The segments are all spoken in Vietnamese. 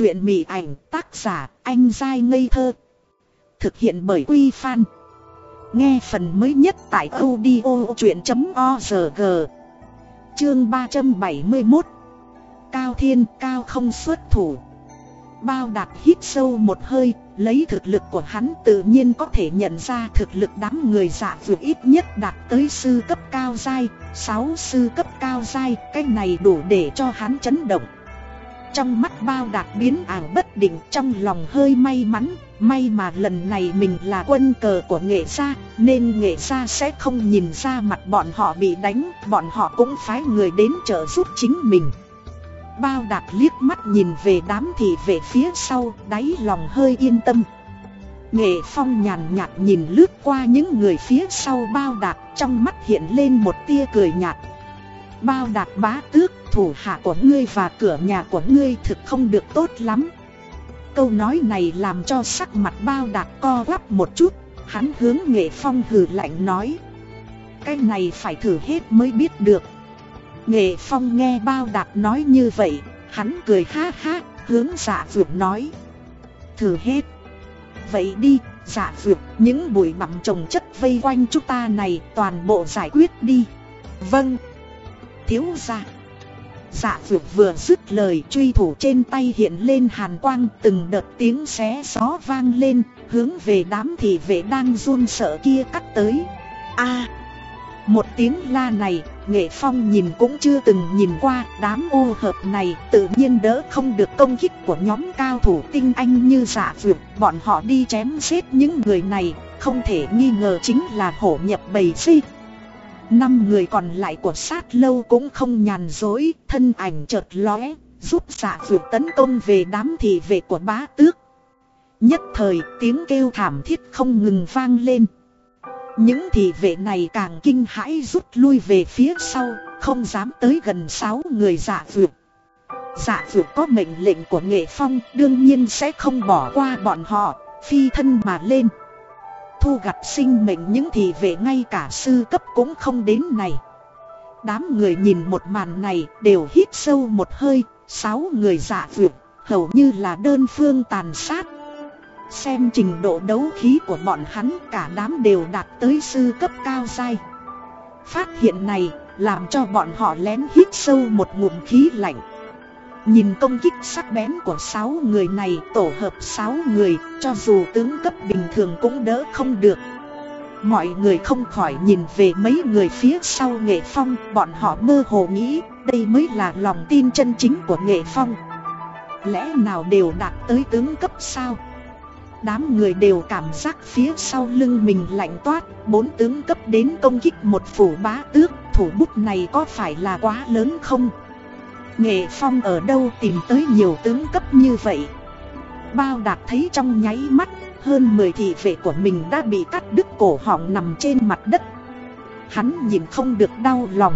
Chuyện mị ảnh tác giả anh dai ngây thơ. Thực hiện bởi Quy Phan. Nghe phần mới nhất tại audio chuyện.org Chương 371 Cao Thiên, Cao không xuất thủ. Bao đạt hít sâu một hơi, Lấy thực lực của hắn tự nhiên có thể nhận ra thực lực đám người dạ vượt ít nhất đạt tới sư cấp cao dai Sáu sư cấp cao dai Cái này đủ để cho hắn chấn động trong mắt bao đạt biến ảo bất định trong lòng hơi may mắn, May mà lần này mình là quân cờ của nghệ gia, Nên nghệ gia sẽ không nhìn ra mặt bọn họ bị đánh, Bọn họ cũng phái người đến trợ giúp chính mình. Bao đạt liếc mắt nhìn về đám thị về phía sau, Đáy lòng hơi yên tâm. Nghệ phong nhàn nhạt nhìn lướt qua những người phía sau bao đạt Trong mắt hiện lên một tia cười nhạt. Bao đạt bá tước thủ hạ của ngươi và cửa nhà của ngươi thực không được tốt lắm. Câu nói này làm cho sắc mặt bao đạt co quắp một chút, Hắn hướng nghệ phong hừ lạnh nói. Cái này phải thử hết mới biết được. Nghệ phong nghe bao đạt nói như vậy, Hắn cười ha ha, hướng dạ vượt nói. Thử hết. Vậy đi dạ vượt những bụi bặm trồng chất vây quanh chúng ta này toàn bộ giải quyết đi. Vâng. Thiếu ra Dạ vượt vừa dứt lời, truy thủ trên tay hiện lên hàn quang, từng đợt tiếng xé gió vang lên, Hướng về đám thị vệ đang run sợ kia cắt tới. A! Một tiếng la này, Nghệ Phong nhìn cũng chưa từng nhìn qua, đám ô hợp này tự nhiên đỡ không được công kích của nhóm cao thủ tinh anh như dạ giả vượt Bọn họ đi chém giết những người này, không thể nghi ngờ chính là hổ nhập bầy si Năm người còn lại của sát lâu cũng không nhàn dối, thân ảnh chợt lóe, giúp dạ giả vượt tấn công về đám thị vệ của bá tước. Nhất thời tiếng kêu thảm thiết không ngừng vang lên. Những thị vệ này càng kinh hãi rút lui về phía sau, không dám tới gần sáu người giả vượt. Giả vượt có mệnh lệnh của nghệ phong đương nhiên sẽ không bỏ qua bọn họ, phi thân mà lên thu gặt sinh mệnh những thì về ngay cả sư cấp cũng không đến này. Đám người nhìn một màn này đều hít sâu một hơi, sáu người giả vượt, hầu như là đơn phương tàn sát. Xem trình độ đấu khí của bọn hắn cả đám đều đạt tới sư cấp cao dai. Phát hiện này làm cho bọn họ lén hít sâu một ngụm khí lạnh. Nhìn công kích sắc bén của 6 người này, tổ hợp 6 người, Cho dù tướng cấp bình thường cũng đỡ không được. Mọi người không khỏi nhìn về mấy người phía sau nghệ phong, Bọn họ mơ hồ nghĩ, đây mới là lòng tin chân chính của nghệ phong. Lẽ nào đều đạt tới tướng cấp sao? Đám người đều cảm giác phía sau lưng mình lạnh toát, Bốn tướng cấp đến công kích một phủ bá tước, Thủ bút này có phải là quá lớn không? Nghệ Phong ở đâu tìm tới nhiều tướng cấp như vậy? Bao đạt thấy trong nháy mắt, Hơn 10 thị vệ của mình đã bị cắt đứt cổ họng nằm trên mặt đất. Hắn nhìn không được đau lòng.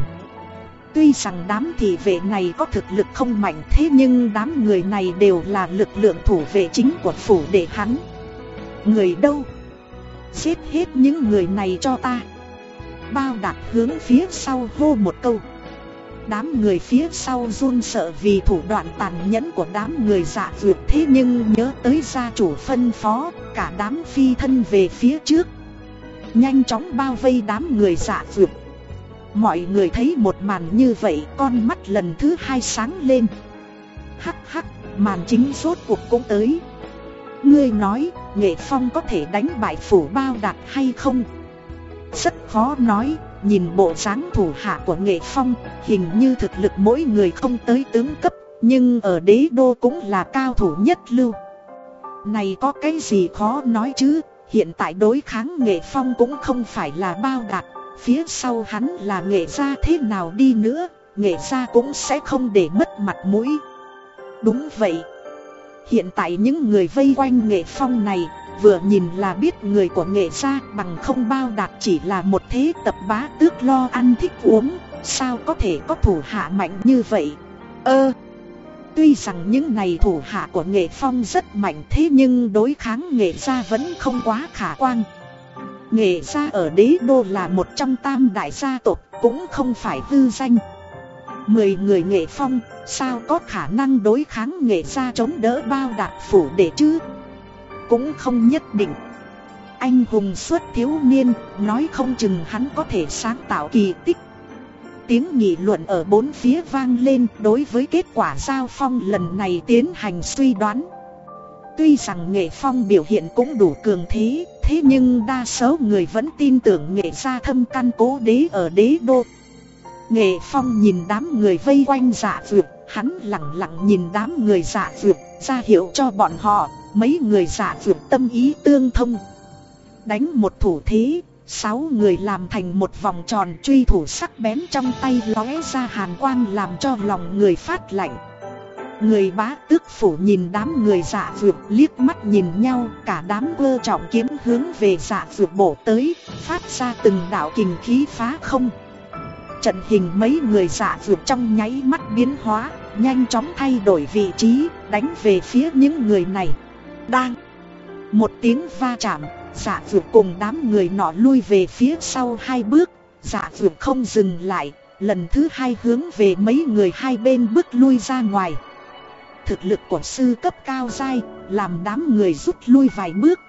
Tuy rằng đám thị vệ này có thực lực không mạnh thế nhưng đám người này đều là lực lượng thủ vệ chính của phủ để hắn. Người đâu? Giết hết những người này cho ta. Bao đạt hướng phía sau hô một câu. Đám người phía sau run sợ vì thủ đoạn tàn nhẫn của đám người dạ dược thế nhưng nhớ tới gia chủ phân phó, cả đám phi thân về phía trước. Nhanh chóng bao vây đám người dạ dược. Mọi người thấy một màn như vậy con mắt lần thứ hai sáng lên. Hắc hắc, màn chính rốt cuộc cũng tới. Ngươi nói, nghệ phong có thể đánh bại phủ bao đạt hay không? Rất khó nói, nhìn bộ dáng thủ hạ của nghệ phong, hình như thực lực mỗi người không tới tướng cấp, nhưng ở đế đô cũng là cao thủ nhất lưu. Này có cái gì khó nói chứ, hiện tại đối kháng nghệ phong cũng không phải là bao đạt, phía sau hắn là nghệ gia thế nào đi nữa, nghệ gia cũng sẽ không để mất mặt mũi. Đúng vậy. Hiện tại những người vây quanh nghệ phong này Vừa nhìn là biết người của nghệ gia bằng không bao đạt chỉ là một thế tập bá tước lo ăn thích uống Sao có thể có thủ hạ mạnh như vậy? Ơ Tuy rằng những này thủ hạ của nghệ phong rất mạnh thế nhưng đối kháng nghệ gia vẫn không quá khả quan. Nghệ gia ở đế đô là một trong tam đại gia tộc cũng không phải hư danh. Mười người nghệ phong, sao có khả năng đối kháng nghệ gia chống đỡ bao đạt phủ để chứ? Cũng không nhất định. Anh hùng xuất thiếu niên, nói không chừng hắn có thể sáng tạo kỳ tích. Tiếng nghị luận ở bốn phía vang lên đối với kết quả giao phong lần này tiến hành suy đoán. Tuy rằng nghệ phong biểu hiện cũng đủ cường thế, thế nhưng đa số người vẫn tin tưởng nghệ gia thâm căn cố đế ở đế đô. Nghệ phong nhìn đám người vây quanh dạ vượt, hắn lặng lặng nhìn đám người dạ vượt, ra hiệu cho bọn họ, mấy người giả vượt tâm ý tương thông. Đánh một thủ thế, sáu người làm thành một vòng tròn truy thủ sắc bén trong tay lóe ra hàn quang làm cho lòng người phát lạnh. Người bá tước phủ nhìn đám người dạ vượt liếc mắt nhìn nhau Cả đám vơ trọng kiếm hướng về dạ vượt bổ tới Phát ra từng đạo kình khí phá không Trận hình mấy người dạ vượt trong nháy mắt biến hóa Nhanh chóng thay đổi vị trí Đánh về phía những người này đang. Một tiếng va chạm, giả vượt cùng đám người nọ lui về phía sau hai bước. Giả vượt không dừng lại, Lần thứ hai hướng về mấy người hai bên bước lui ra ngoài. Thực lực của sư cấp cao dai, Làm đám người rút lui vài bước.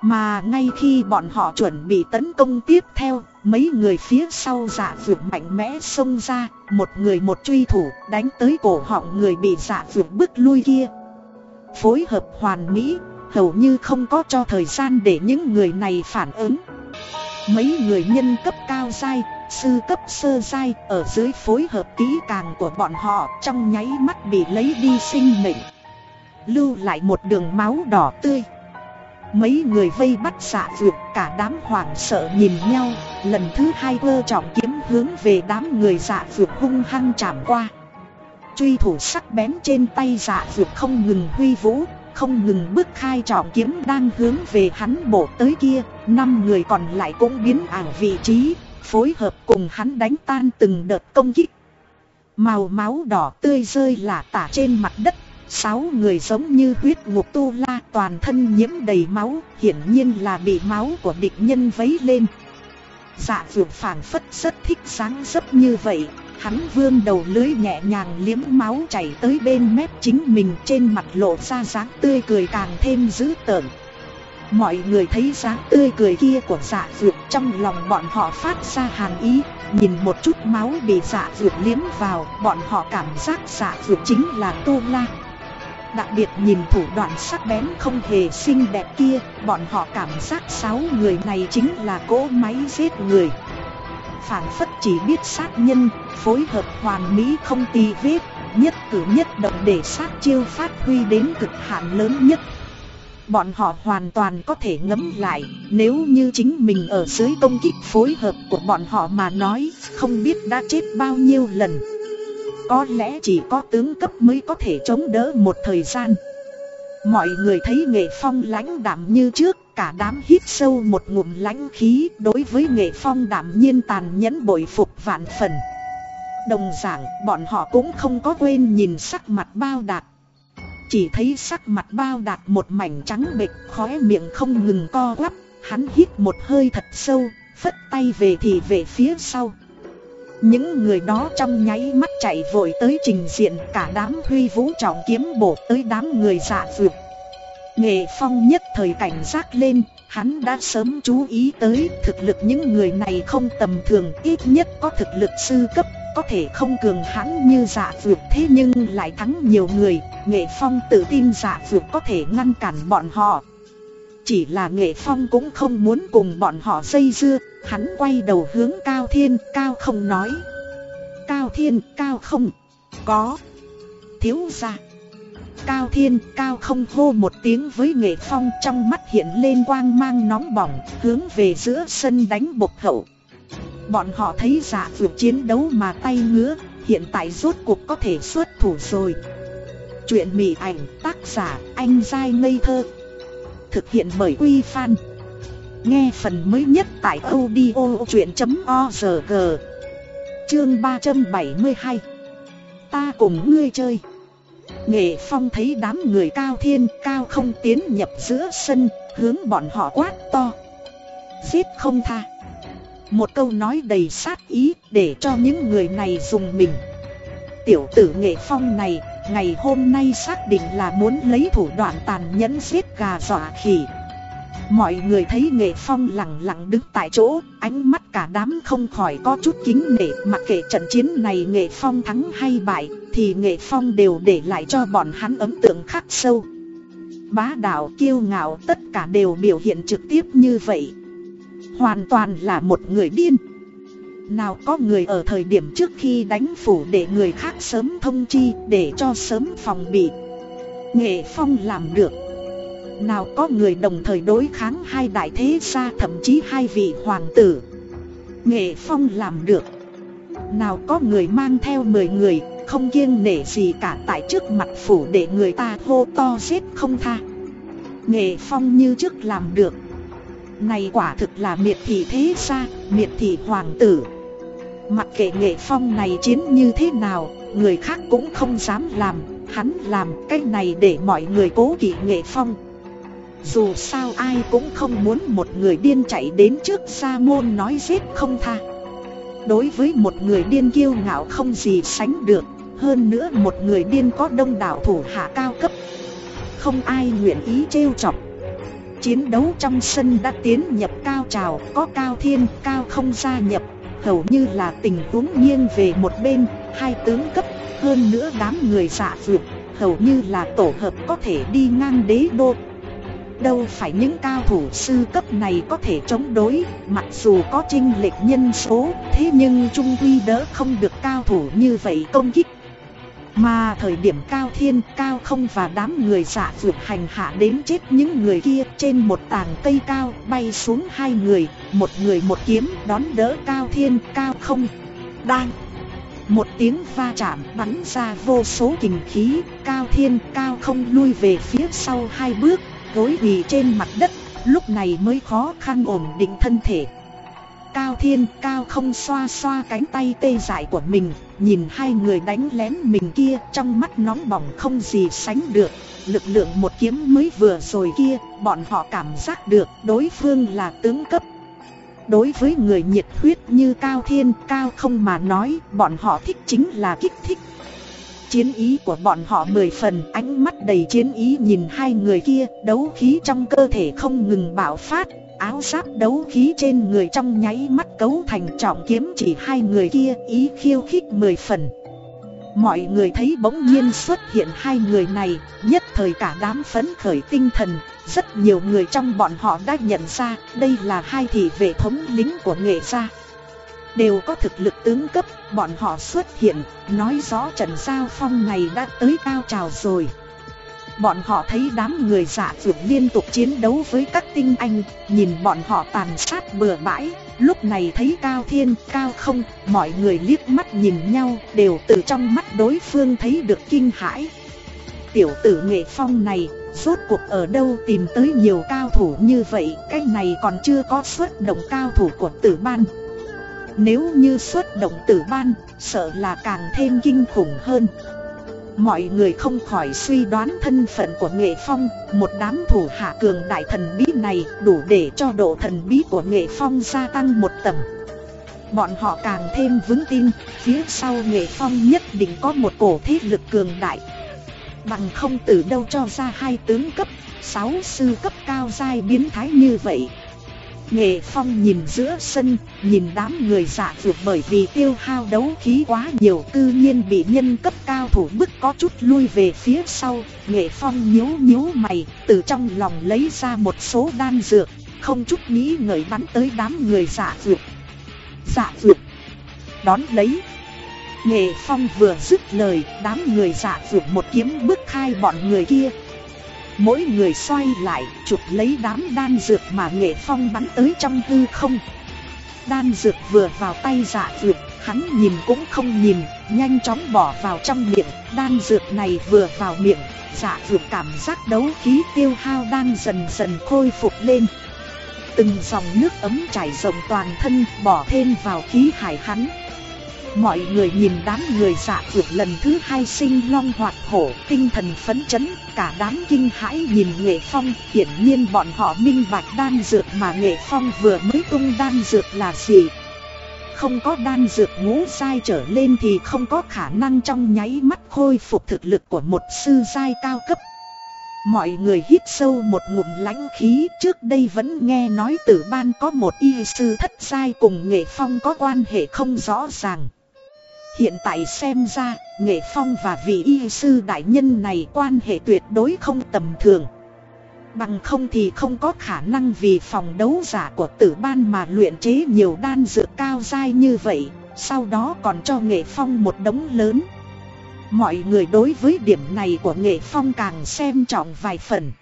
Mà ngay khi bọn họ chuẩn bị tấn công tiếp theo, Mấy người phía sau giả vượt mạnh mẽ xông ra, Một người một truy thủ, đánh tới cổ họng người bị giả vượt bước lui kia. Phối hợp hoàn mỹ Hầu như không có cho thời gian để những người này phản ứng Mấy người nhân cấp cao dai sư cấp sơ dai ở dưới phối hợp kỹ càng của bọn họ trong nháy mắt bị lấy đi sinh mệnh. Lưu lại một đường máu đỏ tươi. Mấy người vây bắt xạ dược cả đám hoảng sợ nhìn nhau, lần thứ hai vơ trọng kiếm hướng về đám người xạ dược hung hăng chạm qua. Truy thủ sắc bén trên tay dạ dược không ngừng huy vũ, không ngừng bước khai trọng kiếm đang hướng về hắn bổ tới kia, năm người còn lại cũng biến ảo vị trí, phối hợp cùng hắn đánh tan từng đợt công kích. Màu máu đỏ tươi rơi là tả trên mặt đất, sáu người giống như huyết ngục tu la toàn thân nhiễm đầy máu, hiển nhiên là bị máu của địch nhân vấy lên. Dạ dược phản phất rất thích sáng dấp như vậy, hắn vương đầu lưới nhẹ nhàng liếm máu chảy tới bên mép chính mình trên mặt lộ ra dáng tươi cười càng thêm dữ tợn. Mọi người thấy dáng tươi cười kia của dạ dược trong lòng bọn họ phát ra hàn ý, Nhìn một chút máu bị dạ dược liếm vào, Bọn họ cảm giác dạ dược chính là Tô La Đặc biệt nhìn thủ đoạn sắc bén không hề xinh đẹp kia, Bọn họ cảm giác sáu người này chính là cỗ máy giết người Phản phất chỉ biết sát nhân, Phối hợp hoàn mỹ không tì vết, Nhất cử nhất động để sát chiêu phát huy đến cực hạn lớn nhất. Bọn họ hoàn toàn có thể ngấm lại, Nếu như chính mình ở dưới công kích phối hợp của bọn họ mà nói, Không biết đã chết bao nhiêu lần. Có lẽ chỉ có tướng cấp mới có thể chống đỡ một thời gian. Mọi người thấy nghệ phong lãnh đạm như trước Cả đám hít sâu một ngụm lãnh khí Đối với nghệ phong đảm nhiên tàn nhẫn bội phục vạn phần. Đồng giảng bọn họ cũng không có quên nhìn sắc mặt bao đạt. Chỉ thấy sắc mặt bao đạt một mảnh trắng bệch khóe miệng không ngừng co quắp Hắn hít một hơi thật sâu, phất tay về thì về phía sau. Những người đó trong nháy mắt chạy vội tới trình diện Cả đám huy vũ trọng kiếm bổ tới đám người dạ vượt Nghệ phong nhất thời cảnh giác lên Hắn đã sớm chú ý tới thực lực những người này không tầm thường ít nhất có thực lực sư cấp có thể không cường hãn như dạ vượt thế nhưng lại thắng nhiều người, nghệ phong tự tin dạ vượt có thể ngăn cản bọn họ. Chỉ là nghệ phong cũng không muốn cùng bọn họ dây dưa, hắn quay đầu hướng cao thiên, cao không nói. Cao thiên, cao không, có, thiếu ra. Cao thiên, cao không hô một tiếng với nghệ phong trong mắt hiện lên quang mang nóng bỏng, hướng về giữa sân đánh bộc hậu. Bọn họ thấy giả vượt chiến đấu mà tay ngứa, hiện tại rốt cuộc có thể xuất thủ rồi. Chuyện mỉ ảnh tác giả anh dai ngây thơ. Thực hiện bởi Quy Phan. Nghe phần mới nhất tại audio.org Chương 372. Ta cùng ngươi chơi. Nghệ Phong thấy đám người cao thiên cao không tiến nhập giữa sân, hướng bọn họ quát to. Giết không tha. Một câu nói đầy sát ý để cho những người này dùng mình tiểu tử nghệ phong này, ngày hôm nay xác định là muốn lấy thủ đoạn tàn nhẫn giết gà dọa khỉ. Mọi người thấy nghệ phong lặng lặng đứng tại chỗ, ánh mắt cả đám không khỏi có chút kính nể mặc kệ trận chiến này nghệ phong thắng hay bại, thì nghệ phong đều để lại cho bọn hắn ấn tượng khắc sâu. Bá đạo kiêu ngạo tất cả đều biểu hiện trực tiếp như vậy. Hoàn toàn là một người điên. Nào có người ở thời điểm trước khi đánh phủ để người khác sớm thông chi để cho sớm phòng bị. Nghệ Phong làm được. Nào có người đồng thời đối kháng hai đại thế gia thậm chí hai vị hoàng tử. Nghệ Phong làm được. Nào có người mang theo 10 người, không kiêng nể gì cả tại trước mặt phủ để người ta hô to xếp không tha. Nghệ Phong như trước làm được. Này quả thực là miệt thị thế gia, miệt thị hoàng tử. Mặc kệ nghệ phong này chiến như thế nào, người khác cũng không dám làm, hắn làm cái này để mọi người cố kỵ nghệ phong. Dù sao ai cũng không muốn một người điên chạy đến trước sa môn nói giết không tha. Đối với một người điên kiêu ngạo không gì sánh được, hơn nữa một người điên có đông đảo thủ hạ cao cấp. Không ai nguyện ý trêu chọc. Chiến đấu trong sân đã tiến nhập cao trào, có cao thiên, cao không gia nhập, hầu như là tình huống nghiêng về một bên, hai tướng cấp, hơn nữa đám người dạ vượt, hầu như là tổ hợp có thể đi ngang đế đô. Đâu phải những cao thủ sư cấp này có thể chống đối, mặc dù có trinh lệch nhân số, thế nhưng trung quy đỡ không được cao thủ như vậy công kích. Mà thời điểm cao thiên cao không và đám người giả vượt hành hạ đến chết những người kia trên một tàng cây cao bay xuống hai người, một người một kiếm đón đỡ cao thiên cao không. Đang một tiếng va chạm bắn ra vô số kình khí, cao thiên cao không lui về phía sau hai bước, gối quỳ trên mặt đất, lúc này mới khó khăn ổn định thân thể. Cao Thiên Cao không xoa xoa cánh tay tê dại của mình Nhìn hai người đánh lén mình kia Trong mắt nóng bỏng không gì sánh được. Lực lượng một kiếm mới vừa rồi kia Bọn họ cảm giác được đối phương là tướng cấp. Đối với người nhiệt huyết như Cao Thiên Cao không mà nói Bọn họ thích chính là kích thích. Chiến ý của bọn họ mười phần Ánh mắt đầy chiến ý nhìn hai người kia Đấu khí trong cơ thể không ngừng bạo phát áo giáp đấu khí trên người trong nháy mắt cấu thành trọng kiếm chỉ hai người kia ý khiêu khích mười phần. Mọi người thấy bỗng nhiên xuất hiện hai người này, nhất thời cả đám phấn khởi tinh thần, rất nhiều người trong bọn họ đã nhận ra đây là hai thị vệ thống lính của nghệ gia. Đều có thực lực tướng cấp, bọn họ xuất hiện, nói rõ trận giao phong này đã tới cao trào rồi. Bọn họ thấy đám người dạ giả dược liên tục chiến đấu với các tinh anh, nhìn bọn họ tàn sát bừa bãi, lúc này thấy cao thiên, cao không, mọi người liếc mắt nhìn nhau, đều từ trong mắt đối phương thấy được kinh hãi. Tiểu tử nghệ phong này, rốt cuộc ở đâu tìm tới nhiều cao thủ như vậy, cái này còn chưa có xuất động cao thủ của tử ban. Nếu như xuất động tử ban, sợ là càng thêm kinh khủng hơn. Mọi người không khỏi suy đoán thân phận của Nghệ Phong, một đám thủ hạ cường đại thần bí này đủ để cho độ thần bí của Nghệ Phong gia tăng một tầm. Bọn họ càng thêm vững tin, phía sau Nghệ Phong nhất định có một cổ thế lực cường đại. Bằng không từ đâu cho ra hai tướng cấp, sáu sư cấp cao giai biến thái như vậy. Nghệ Phong nhìn giữa sân, nhìn đám người giả dược bởi vì tiêu hao đấu khí quá nhiều cư nhiên bị nhân cấp cao thủ bức có chút lui về phía sau. Nghệ Phong nhíu nhíu mày, từ trong lòng lấy ra một số đan dược, không chút nghĩ ngợi bắn tới đám người giả dược. Giả dược, đón lấy. Nghệ Phong vừa dứt lời, đám người giả dược một kiếm bức khai bọn người kia, Mỗi người xoay lại, chụp lấy đám đan dược mà nghệ phong bắn tới trong hư không. Đan dược vừa vào tay dạ dược Hắn nhìn cũng không nhìn, Nhanh chóng bỏ vào trong miệng. Đan dược này vừa vào miệng Dạ dược cảm giác đấu khí tiêu hao đang dần dần khôi phục lên. Từng dòng nước ấm chảy rộng toàn thân, bỏ thêm vào khí hải hắn. Mọi người nhìn đám người dạ vượt lần thứ hai sinh long hoạt hổ, tinh thần phấn chấn, cả đám kinh hãi nhìn nghệ phong, hiển nhiên bọn họ minh bạch đan dược mà nghệ phong vừa mới tung đan dược là gì. không có đan dược ngũ sai trở lên thì không có khả năng trong nháy mắt khôi phục thực lực của một sư giai cao cấp. Mọi người hít sâu một ngụm lãnh khí trước đây vẫn nghe nói tử ban có một y sư thất sai cùng nghệ phong có quan hệ không rõ ràng. Hiện tại xem ra, nghệ phong và vị y sư đại nhân này quan hệ tuyệt đối không tầm thường. Bằng không thì không có khả năng vì phòng đấu giả của tử ban mà luyện chế nhiều đan dược cao dai như vậy, sau đó còn cho nghệ phong một đống lớn. Mọi người đối với điểm này của nghệ phong càng xem trọng vài phần.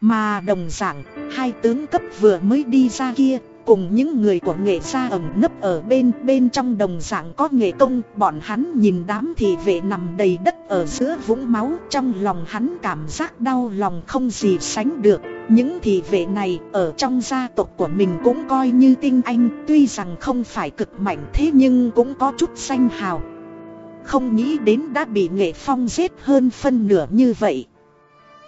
Mà đồng dạng, hai tướng cấp vừa mới đi ra kia, cùng những người của nghệ gia ẩn nấp ở bên bên trong đồng dạng có nghệ công, bọn hắn nhìn đám thị vệ nằm đầy đất ở giữa vũng máu, trong lòng hắn cảm giác đau lòng không gì sánh được. Những thị vệ này ở trong gia tộc của mình cũng coi như tinh anh, tuy rằng không phải cực mạnh thế nhưng cũng có chút danh hào. Không nghĩ đến đã bị nghệ phong giết hơn phân nửa như vậy.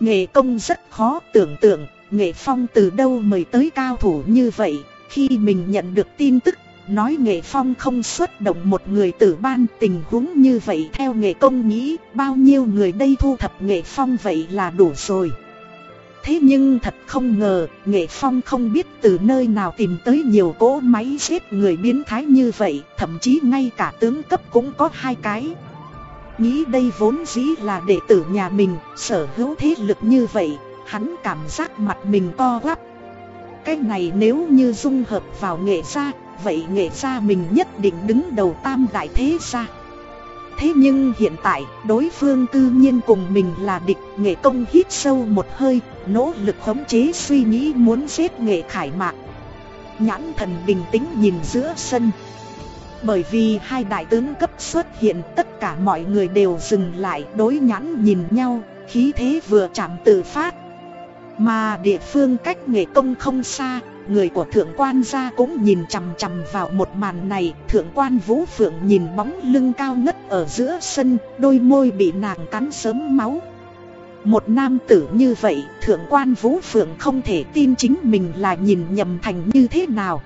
Nghệ công rất khó tưởng tượng, nghệ phong từ đâu mời tới cao thủ như vậy? Khi mình nhận được tin tức, nói nghệ phong không xuất động một người tử ban tình huống như vậy theo nghệ công nghĩ bao nhiêu người đây thu thập nghệ phong vậy là đủ rồi. Thế nhưng thật không ngờ, nghệ phong không biết từ nơi nào tìm tới nhiều cỗ máy giết người biến thái như vậy, thậm chí ngay cả tướng cấp cũng có hai cái. Nghĩ đây vốn dĩ là đệ tử nhà mình, sở hữu thế lực như vậy, hắn cảm giác mặt mình co quắp cái này nếu như dung hợp vào nghệ gia, vậy nghệ gia mình nhất định đứng đầu tam đại thế gia. Thế nhưng hiện tại, đối phương cư nhiên cùng mình là địch, nghệ công hít sâu một hơi, nỗ lực khống chế suy nghĩ muốn giết nghệ khải mạc. Nhãn thần bình tĩnh nhìn giữa sân. Bởi vì hai đại tướng cấp xuất hiện tất cả mọi người đều dừng lại đối nhãn nhìn nhau, khí thế vừa chạm tự phát mà địa phương cách nghệ công không xa, người của thượng quan gia cũng nhìn chằm chằm vào một màn này, thượng quan vũ phượng nhìn bóng lưng cao ngất ở giữa sân, đôi môi bị nàng cắn sớm máu. Một nam tử như vậy, thượng quan vũ phượng không thể tin chính mình là nhìn nhầm thành như thế nào.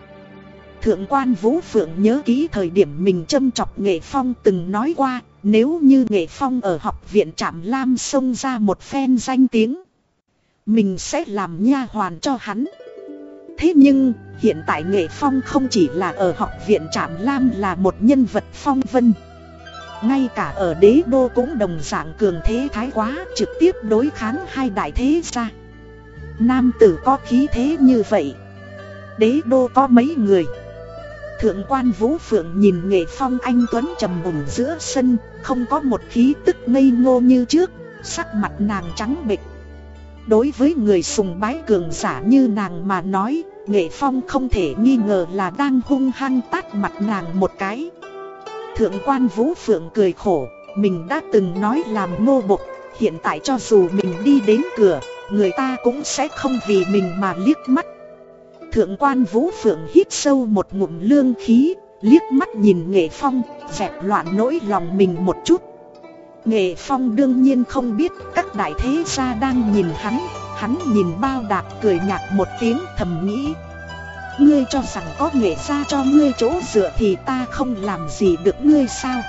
Thượng quan Vũ Phượng nhớ kỹ thời điểm mình châm chọc Nghệ Phong từng nói qua, nếu như Nghệ Phong ở học viện Trạm Lam xông ra một phen danh tiếng. Mình sẽ làm nha hoàn cho hắn. Thế nhưng, hiện tại Nghệ Phong không chỉ là ở học viện Trạm Lam là một nhân vật phong vân. Ngay cả ở đế đô cũng đồng dạng cường thế thái quá, trực tiếp đối kháng hai đại thế gia. Nam tử có khí thế như vậy. Đế đô có mấy người? Thượng quan Vũ Phượng nhìn Nghệ Phong anh Tuấn trầm mùng giữa sân, Không có một khí tức ngây ngô như trước, Sắc mặt nàng trắng bệch. Đối với người sùng bái cường giả như nàng mà nói, nghệ phong không thể nghi ngờ là đang hung hăng tát mặt nàng một cái. Thượng quan Vũ Phượng cười khổ, mình đã từng nói làm nô bộc, hiện tại cho dù mình đi đến cửa, người ta cũng sẽ không vì mình mà liếc mắt. Thượng quan Vũ Phượng hít sâu một ngụm lương khí, liếc mắt nhìn nghệ phong, dẹp loạn nỗi lòng mình một chút. Nghệ Phong đương nhiên không biết các đại thế gia đang nhìn hắn, hắn nhìn bao đạp cười nhạt một tiếng thầm nghĩ. Ngươi cho rằng có nghệ gia cho ngươi chỗ dựa thì ta không làm gì được ngươi sao?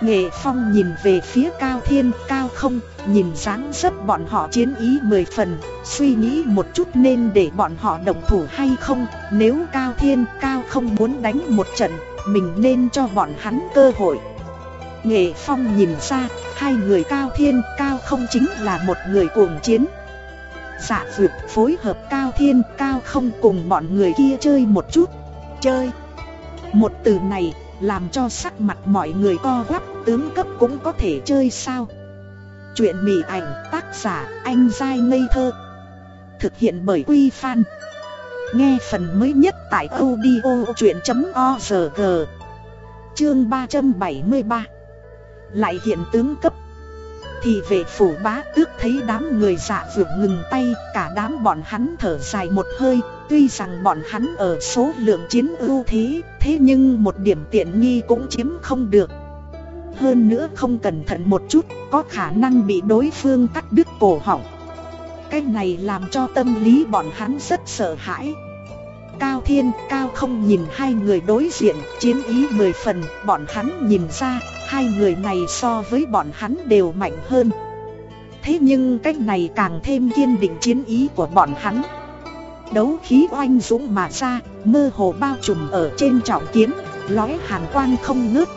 Nghệ Phong nhìn về phía Cao Thiên, Cao không, nhìn dáng dấp bọn họ chiến ý mười phần, suy nghĩ một chút nên để bọn họ động thủ hay không, nếu Cao Thiên, Cao không muốn đánh một trận, mình nên cho bọn hắn cơ hội. Nghệ Phong nhìn ra, hai người cao thiên cao không chính là một người cuồng chiến. Dạ vượt phối hợp cao thiên cao không cùng bọn người kia chơi một chút. Chơi. Một từ này làm cho sắc mặt mọi người co quắp tướng cấp cũng có thể chơi sao. Chuyện mỉ ảnh tác giả anh dai ngây thơ. Thực hiện bởi Quy Phan. Nghe phần mới nhất tại audio chuyện.org Chương 373 lại hiện tướng cấp. Thì vệ phủ bá tước thấy đám người dạ vượt ngừng tay, Cả đám bọn hắn thở dài một hơi, Tuy rằng bọn hắn ở số lượng chiến ưu thế Thế nhưng một điểm tiện nghi cũng chiếm không được. Hơn nữa không cẩn thận một chút, Có khả năng bị đối phương cắt đứt cổ họng. Cái này làm cho tâm lý bọn hắn rất sợ hãi. Cao Thiên, Cao không nhìn hai người đối diện, chiến ý mười phần, bọn hắn nhìn ra, hai người này so với bọn hắn đều mạnh hơn. Thế nhưng cách này càng thêm kiên định chiến ý của bọn hắn. Đấu khí oanh dũng mà ra, mơ hồ bao trùm ở trên trọng kiếm, lói hàn quang không ngớt.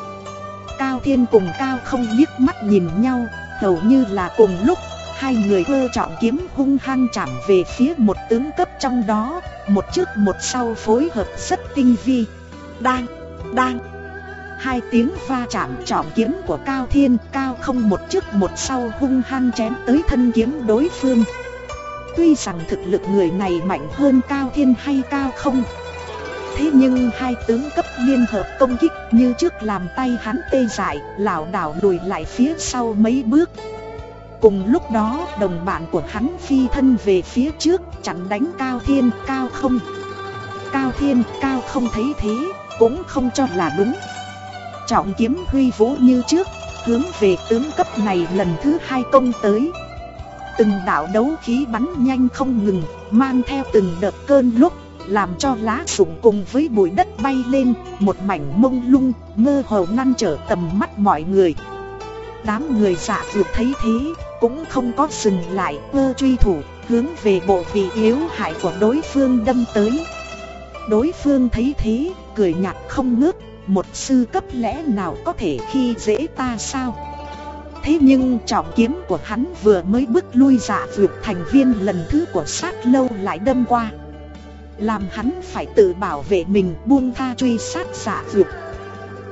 Cao Thiên cùng Cao không liếc mắt nhìn nhau, hầu như là cùng lúc Hai người cơ trọng kiếm hung hăng chạm về phía một tướng cấp trong đó một trước một sau phối hợp rất tinh vi. Đang, đang. Hai tiếng va chạm trọng kiếm của Cao Thiên Cao không một trước một sau hung hăng chém tới thân kiếm đối phương. Tuy rằng thực lực người này mạnh hơn Cao Thiên hay Cao không Thế nhưng hai tướng cấp liên hợp công kích như trước làm tay hắn tê dại, lảo đảo lùi lại phía sau mấy bước. Cùng lúc đó, đồng bạn của hắn phi thân về phía trước, chặn đánh Cao Thiên, Cao không. Cao Thiên, Cao không thấy thế, cũng không cho là đúng. Trọng kiếm huy vũ như trước, hướng về tướng cấp này lần thứ hai công tới. Từng đạo đấu khí bắn nhanh không ngừng, mang theo từng đợt cơn lúc, làm cho lá sủng cùng với bụi đất bay lên, một mảnh mông lung, mơ hồ ngăn trở tầm mắt mọi người. Đám người giả dược thấy thế, cũng không có dừng lại ơ truy thủ, hướng về bộ vị yếu hại của đối phương đâm tới. Đối phương thấy thế, cười nhạt không ngớt, Một sư cấp lẽ nào có thể khi dễ ta sao? Thế nhưng trọng kiếm của hắn vừa mới bước lui giả dược thành viên lần thứ của sát lâu lại đâm qua. Làm hắn phải tự bảo vệ mình, buông tha truy sát giả dược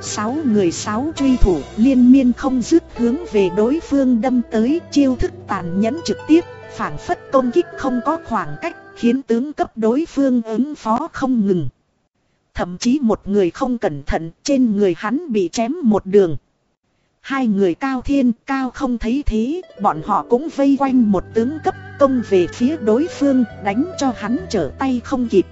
Sáu người sáu truy thủ liên miên không dứt hướng về đối phương đâm tới chiêu thức tàn nhẫn trực tiếp, phản phất công kích không có khoảng cách, khiến tướng cấp đối phương ứng phó không ngừng. Thậm chí một người không cẩn thận trên người hắn bị chém một đường. Hai người cao thiên cao không thấy thế, bọn họ cũng vây quanh một tướng cấp công về phía đối phương đánh cho hắn trở tay không kịp.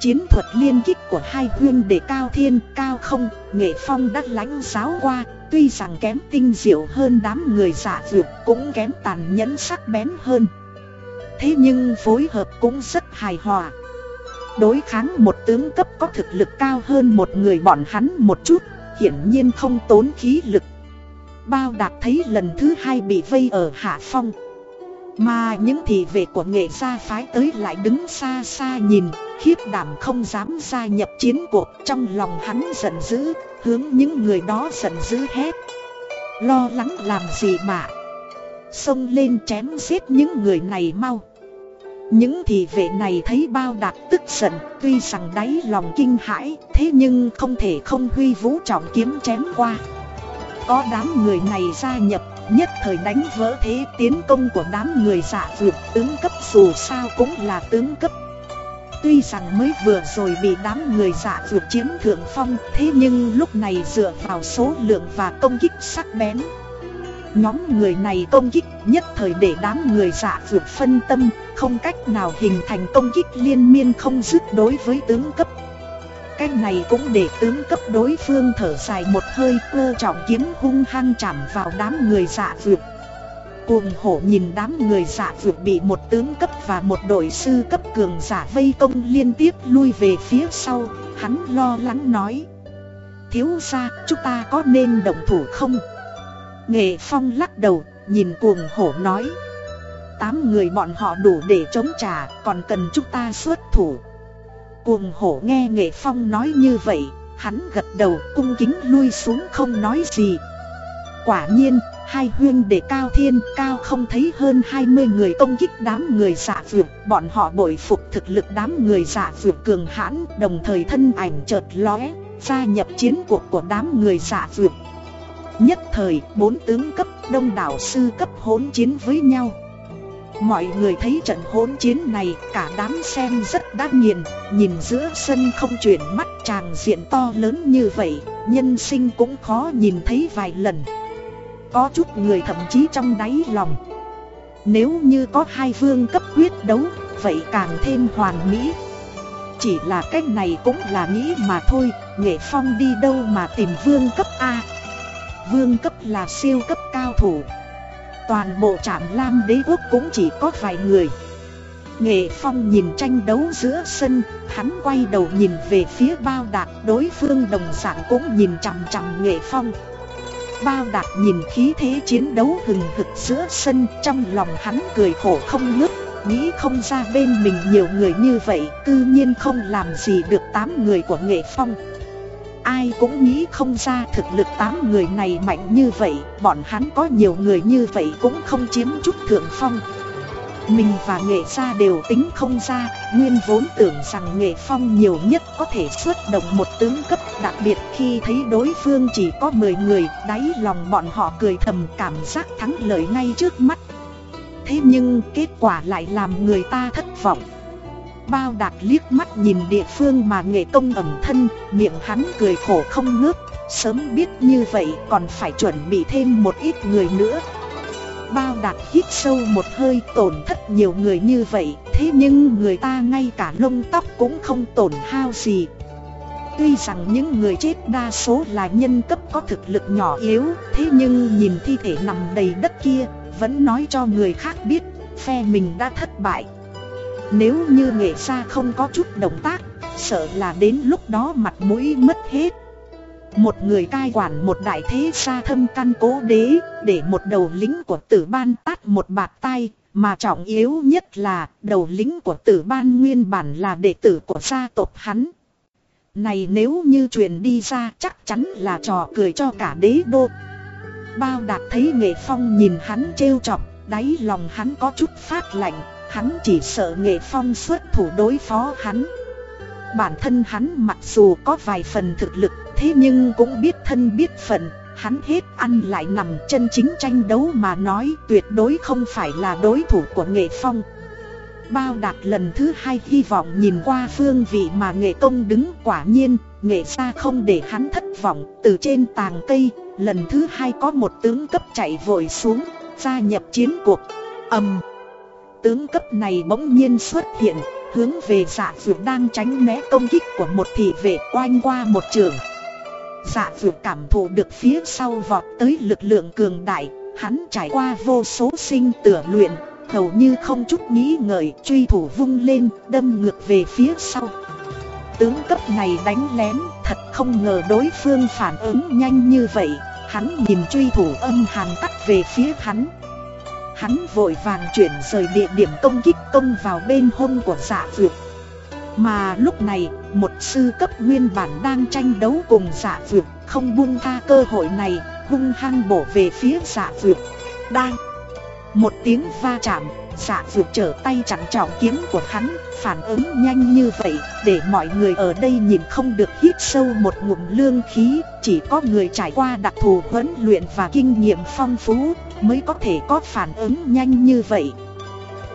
Chiến thuật liên kích của hai huyên đệ cao thiên cao không, nghệ phong đã lãnh giáo qua, tuy rằng kém tinh diệu hơn đám người giả dược cũng kém tàn nhẫn sắc bén hơn. Thế nhưng phối hợp cũng rất hài hòa. Đối kháng một tướng cấp có thực lực cao hơn một người bọn hắn một chút, hiển nhiên không tốn khí lực. Bao đạt thấy lần thứ hai bị vây ở hạ phong. Mà những thị vệ của nghệ gia phái tới lại đứng xa xa nhìn, khiếp đảm không dám gia nhập chiến cuộc. Trong lòng hắn giận dữ, hướng những người đó giận dữ hết Lo lắng làm gì mà? Xông lên chém giết những người này mau. Những thị vệ này thấy bao đạt tức giận Tuy rằng đáy lòng kinh hãi Thế nhưng không thể không huy vũ trọng kiếm chém qua. Có đám người này gia nhập Nhất thời đánh vỡ thế tiến công của đám người giả vượt Tướng cấp dù sao cũng là tướng cấp. Tuy rằng mới vừa rồi bị đám người giả vượt chiếm thượng phong, Thế nhưng lúc này dựa vào số lượng và công kích sắc bén. Nhóm người này công kích nhất thời để đám người giả vượt phân tâm, Không cách nào hình thành công kích liên miên không dứt đối với tướng cấp. Cái này cũng để tướng cấp đối phương thở dài một hơi cơ trọng kiếm hung hăng chạm vào đám người dạ vượt Cuồng hổ nhìn đám người giả vượt bị một tướng cấp và một đội sư cấp cường giả vây công liên tiếp lui về phía sau, hắn lo lắng nói. Thiếu ra, chúng ta có nên động thủ không? Nghệ Phong lắc đầu, nhìn cuồng hổ nói. Tám người bọn họ đủ để chống trả, còn cần chúng ta xuất thủ. Cuồng hổ nghe Nghệ Phong nói như vậy, hắn gật đầu cung kính lui xuống không nói gì. Quả nhiên, Hai huyên đệ cao thiên cao không thấy hơn 20 người công kích đám người giả vượt Bọn họ bội phục thực lực đám người giả vượt cường hãn Đồng thời thân ảnh chợt lóe Gia nhập chiến cuộc của đám người giả vượt Nhất thời bốn tướng cấp đông đảo sư cấp hỗn chiến với nhau Mọi người thấy trận hỗn chiến này, cả đám xem rất đắc nghiền, Nhìn giữa sân không chuyển mắt, tràng diện to lớn như vậy, Nhân sinh cũng khó nhìn thấy vài lần. Có chút người thậm chí trong đáy lòng. Nếu như có hai vương cấp quyết đấu, Vậy càng thêm hoàn mỹ. Chỉ là cách này cũng là nghĩ mà thôi, Nghệ Phong đi đâu mà tìm vương cấp A? Vương cấp là siêu cấp cao thủ. Toàn bộ trạm lam đế quốc cũng chỉ có vài người Nghệ Phong nhìn tranh đấu giữa sân, hắn quay đầu nhìn về phía bao đạt đối phương đồng sản cũng nhìn chằm chằm Nghệ Phong. Bao đạt nhìn khí thế chiến đấu hừng hực giữa sân trong lòng hắn cười khổ không ngớt Nghĩ không ra bên mình nhiều người như vậy Cư nhiên không làm gì được 8 người của Nghệ Phong Ai cũng nghĩ không ra thực lực tám người này mạnh như vậy, Bọn hắn có nhiều người như vậy cũng không chiếm chút thượng phong. Mình và nghệ gia đều tính không ra, Nguyên vốn tưởng rằng nghệ phong nhiều nhất có thể xuất động một tướng cấp, Đặc biệt khi thấy đối phương chỉ có 10 người, Đáy lòng bọn họ cười thầm cảm giác thắng lợi ngay trước mắt. Thế nhưng, kết quả lại làm người ta thất vọng. Bao đạt liếc mắt nhìn địa phương mà nghệ công ẩm thân, Miệng hắn cười khổ không ngớt. Sớm biết như vậy, còn phải chuẩn bị thêm một ít người nữa. Bao đạt hít sâu một hơi, tổn thất nhiều người như vậy. Thế nhưng người ta ngay cả lông tóc cũng không tổn hao gì. Tuy rằng những người chết đa số là nhân cấp có thực lực nhỏ yếu, Thế nhưng nhìn thi thể nằm đầy đất kia, Vẫn nói cho người khác biết, Phe mình đã thất bại. Nếu như nghệ gia không có chút động tác Sợ là đến lúc đó mặt mũi mất hết một người cai quản một đại thế xa thâm căn cố đế, để một đầu lính của tử ban tát một bạc tay, mà trọng yếu nhất là đầu lính của tử ban nguyên bản là đệ tử của gia tộc hắn. Này nếu như truyền đi ra chắc chắn là trò cười cho cả đế đô. Bao đạt thấy nghệ phong nhìn hắn trêu chọc, đáy lòng hắn có chút phát lạnh, hắn chỉ sợ nghệ phong xuất thủ đối phó hắn. Bản thân hắn mặc dù có vài phần thực lực, Thế nhưng cũng biết thân biết phận. Hắn hết ăn lại nằm chân chính tranh đấu mà nói tuyệt đối không phải là đối thủ của nghệ phong. Bao đạt lần thứ hai hy vọng nhìn qua phương vị mà nghệ công đứng quả nhiên Nghệ ra không để hắn thất vọng. Từ trên tàng cây, Lần thứ hai có một tướng cấp chạy vội xuống, Gia nhập chiến cuộc. Ầm. Tướng cấp này bỗng nhiên xuất hiện, Hướng về dạ dược đang tránh né công kích của một thị vệ quanh qua một trường. Dạ dược cảm thụ được phía sau vọt tới lực lượng cường đại, Hắn trải qua vô số sinh tửa luyện, Hầu như không chút nghĩ ngợi truy thủ vung lên, đâm ngược về phía sau. Tướng cấp này đánh lén, thật không ngờ đối phương phản ứng nhanh như vậy, Hắn nhìn truy thủ âm hàn tắt về phía hắn Hắn vội vàng chuyển rời địa điểm công kích công vào bên hông của dạ vượt. Mà lúc này, một sư cấp nguyên bản đang tranh đấu cùng dạ vượt Không buông tha cơ hội này, hung hăng bổ về phía dạ vượt. Đang Một tiếng va chạm, dạ dược trở tay chặn trọng kiếm của hắn Phản ứng nhanh như vậy, để mọi người ở đây nhìn không được hít sâu một ngụm lương khí Chỉ có người trải qua đặc thù huấn luyện và kinh nghiệm phong phú mới có thể có phản ứng nhanh như vậy.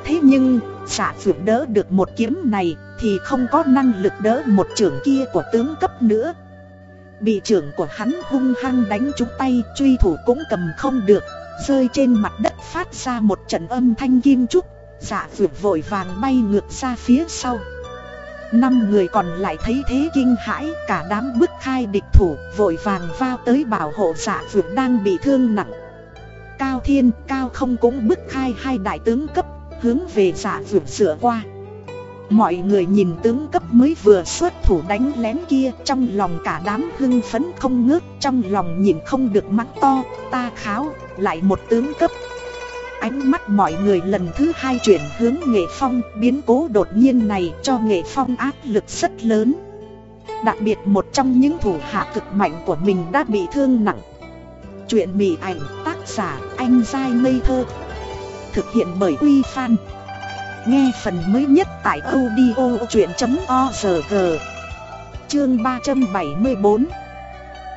Thế nhưng, dạ dược đỡ được một kiếm này thì không có năng lực đỡ một trưởng kia của tướng cấp nữa. Bị trưởng của hắn hung hăng đánh trúng tay truy thủ cũng cầm không được, rơi trên mặt đất phát ra một trận âm thanh kim trúc, dạ vượt vội vàng bay ngược ra phía sau. Năm người còn lại thấy thế kinh hãi cả đám bức khai địch thủ vội vàng vào tới bảo hộ dạ vượt đang bị thương nặng. Cao Thiên, Cao không cũng bức khai hai đại tướng cấp, hướng về dạ vượt sửa qua. Mọi người nhìn tướng cấp mới vừa xuất thủ đánh lén kia trong lòng cả đám hưng phấn không ngớt trong lòng nhìn không được mắt to, ta kháo, lại một tướng cấp. Ánh mắt mọi người lần thứ hai chuyển hướng nghệ phong, biến cố đột nhiên này cho nghệ phong áp lực rất lớn. Đặc biệt một trong những thủ hạ cực mạnh của mình đã bị thương nặng. Chuyện mỉ ảnh tác giả anh giai ngây thơ Thực hiện bởi Uy Fan Nghe phần mới nhất tại audio chuyện.org Chương 374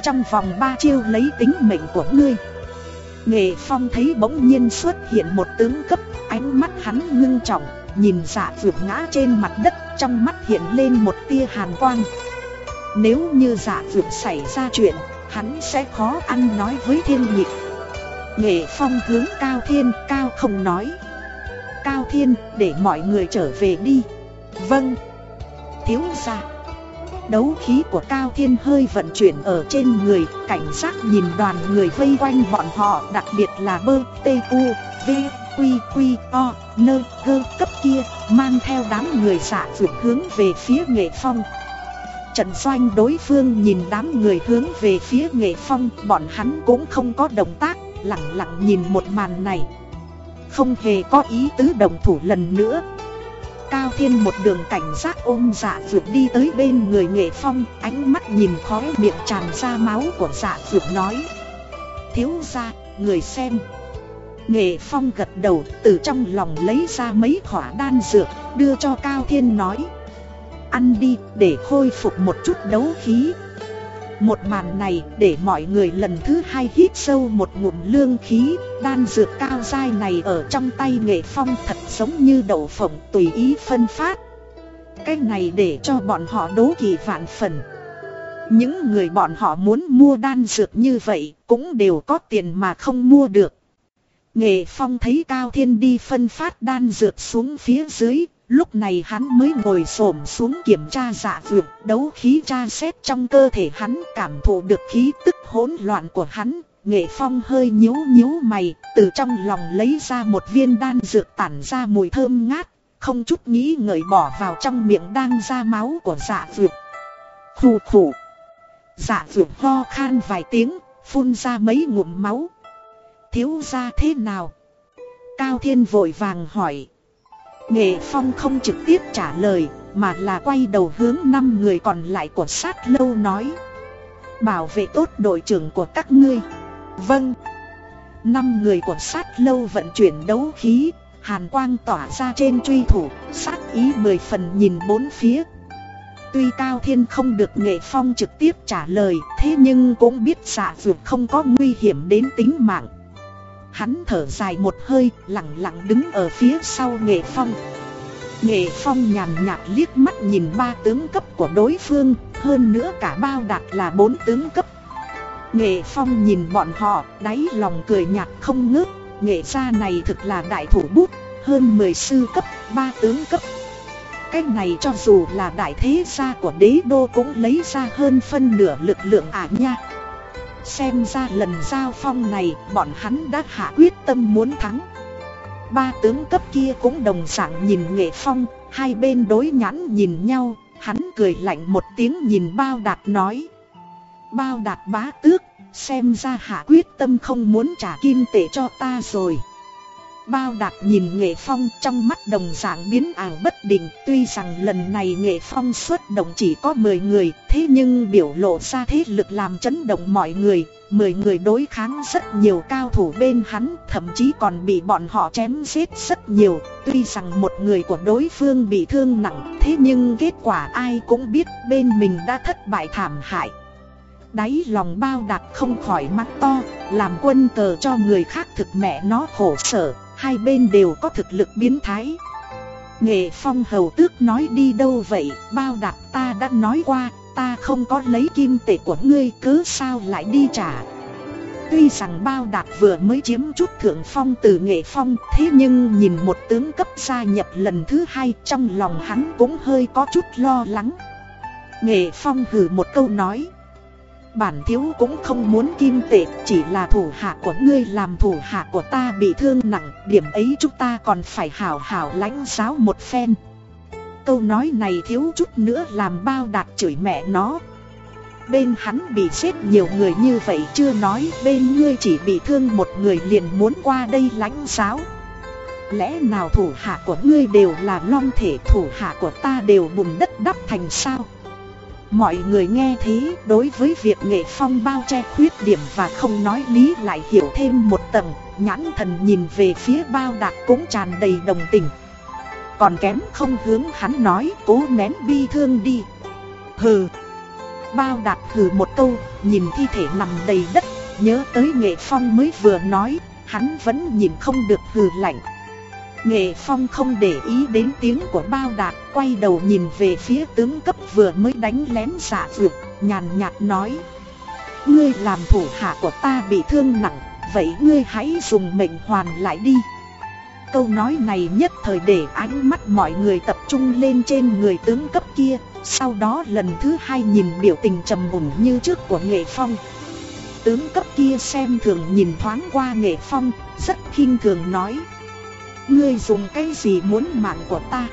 Trong vòng 3 chiêu lấy tính mệnh của ngươi Nghệ Phong thấy bỗng nhiên xuất hiện một tướng cấp, Ánh mắt hắn ngưng trọng, Nhìn dạ vượt ngã trên mặt đất, Trong mắt hiện lên một tia hàn quang. Nếu như dạ vượt xảy ra chuyện, Hắn sẽ khó ăn nói với thiên nhịp Nghệ phong hướng cao thiên, cao không nói. Cao thiên, để mọi người trở về đi. Vâng. Thiếu ra Đấu khí của Cao Thiên hơi vận chuyển ở trên người Cảnh giác nhìn đoàn người vây quanh bọn họ Đặc biệt là bơ, tê, u, v, quy quy o nơ gơ cấp kia mang theo đám người xạ vượt hướng về phía nghệ phong. Trận doanh đối phương nhìn đám người hướng về phía nghệ phong Bọn hắn cũng không có động tác Lặng lặng nhìn một màn này. Không hề có ý tứ đồng thủ lần nữa. Cao Thiên một đường cảnh giác ôm dạ dược đi tới bên người nghệ phong Ánh mắt nhìn khói miệng tràn ra máu của dạ dược nói. Thiếu ra, người xem. Nghệ phong gật đầu từ trong lòng lấy ra mấy khỏa đan dược Đưa cho Cao Thiên nói. Ăn đi để khôi phục một chút đấu khí. Một màn này để mọi người lần thứ hai hít sâu một ngụm lương khí. Đan dược cao dai này ở trong tay nghệ phong thật giống như đậu phộng tùy ý phân phát. Cái này để cho bọn họ đố kỳ vạn phần. Những người bọn họ muốn mua đan dược như vậy cũng đều có tiền mà không mua được. Nghệ Phong thấy Cao Thiên đi phân phát đan dược xuống phía dưới, lúc này hắn mới ngồi xổm xuống kiểm tra dạ vượt, đấu khí tra xét trong cơ thể hắn cảm thụ được khí tức hỗn loạn của hắn. Nghệ Phong hơi nhíu nhíu mày, từ trong lòng lấy ra một viên đan dược tản ra mùi thơm ngát, không chút nghĩ ngợi bỏ vào trong miệng đang ra máu của dạ vượt. Khủ khủ. Dạ vượt ho khan vài tiếng, phun ra mấy ngụm máu thiếu ra thế nào? Cao Thiên vội vàng hỏi. Nghệ Phong không trực tiếp trả lời, mà là quay đầu hướng năm người còn lại của sát lâu nói. Bảo vệ tốt đội trưởng của các ngươi. Vâng. Năm người của sát lâu vận chuyển đấu khí, hàn quang tỏa ra trên truy thủ, sát ý mười phần nhìn bốn phía. Tuy Cao Thiên không được Nghệ Phong trực tiếp trả lời, thế nhưng cũng biết dạ dược không có nguy hiểm đến tính mạng. Hắn thở dài một hơi, lặng lặng đứng ở phía sau nghệ phong. Nghệ phong nhàn nhạt liếc mắt nhìn ba tướng cấp của đối phương, hơn nữa cả bao đạt là bốn tướng cấp. Nghệ phong nhìn bọn họ, đáy lòng cười nhạt không ngớt. Nghệ gia này thực là đại thủ bút, hơn 10 sư cấp, ba tướng cấp. Cách này cho dù là đại thế gia của đế đô cũng lấy ra hơn phân nửa lực lượng ả nha. Xem ra lần giao phong này, bọn hắn đã hạ quyết tâm muốn thắng. Ba tướng cấp kia cũng đồng dạng nhìn nghệ phong, Hai bên đối nhãn nhìn nhau, Hắn cười lạnh một tiếng nhìn bao đạt nói. Bao đạt bá tước, Xem ra hạ quyết tâm không muốn trả kim tệ cho ta rồi. Bao đạt nhìn nghệ phong trong mắt đồng dạng biến ảo bất định. Tuy rằng lần này nghệ phong xuất động chỉ có 10 người, Thế nhưng biểu lộ ra thế lực làm chấn động mọi người. 10 người đối kháng rất nhiều cao thủ bên hắn, Thậm chí còn bị bọn họ chém giết rất nhiều. Tuy rằng một người của đối phương bị thương nặng, Thế nhưng kết quả ai cũng biết bên mình đã thất bại thảm hại. Đáy lòng bao đạt không khỏi mắt to, Làm quân cờ cho người khác thực mẹ nó khổ sở. Hai bên đều có thực lực biến thái. Nghệ phong hầu tước nói đi đâu vậy, Bao đạt ta đã nói qua, Ta không có lấy kim tệ của ngươi cứ sao lại đi trả? Tuy rằng bao đạt vừa mới chiếm chút thượng phong từ nghệ phong, Thế nhưng nhìn một tướng cấp gia nhập lần thứ hai, Trong lòng hắn cũng hơi có chút lo lắng. Nghệ phong hử một câu nói Bản thiếu cũng không muốn kim tệ, Chỉ là thủ hạ của ngươi làm thủ hạ của ta bị thương nặng, Điểm ấy chúng ta còn phải hảo hảo lãnh giáo một phen. Câu nói này thiếu chút nữa làm bao đạt chửi mẹ nó. Bên hắn bị giết nhiều người như vậy chưa nói, Bên ngươi chỉ bị thương một người liền muốn qua đây lãnh giáo. Lẽ nào thủ hạ của ngươi đều là long thể, thủ hạ của ta đều bùn đất đắp thành sao? Mọi người nghe thế, đối với việc nghệ phong bao che khuyết điểm và không nói lý lại hiểu thêm một tầng, Nhãn thần nhìn về phía bao đạt cũng tràn đầy đồng tình. Còn kém không hướng hắn nói, cố nén bi thương đi. Hừ. Bao đạt hừ một câu, nhìn thi thể nằm đầy đất, Nhớ tới nghệ phong mới vừa nói, Hắn vẫn nhìn không được hừ lạnh. Nghệ Phong không để ý đến tiếng của bao đạt Quay đầu nhìn về phía tướng cấp vừa mới đánh lén giả dược, Nhàn nhạt nói. Ngươi làm thủ hạ của ta bị thương nặng Vậy ngươi hãy dùng mệnh hoàn lại đi. Câu nói này nhất thời để ánh mắt mọi người tập trung lên trên người tướng cấp kia Sau đó lần thứ hai nhìn biểu tình trầm mùn như trước của Nghệ Phong. Tướng cấp kia xem thường nhìn thoáng qua Nghệ Phong Rất khinh thường nói. Ngươi dùng cái gì muốn mạng của ta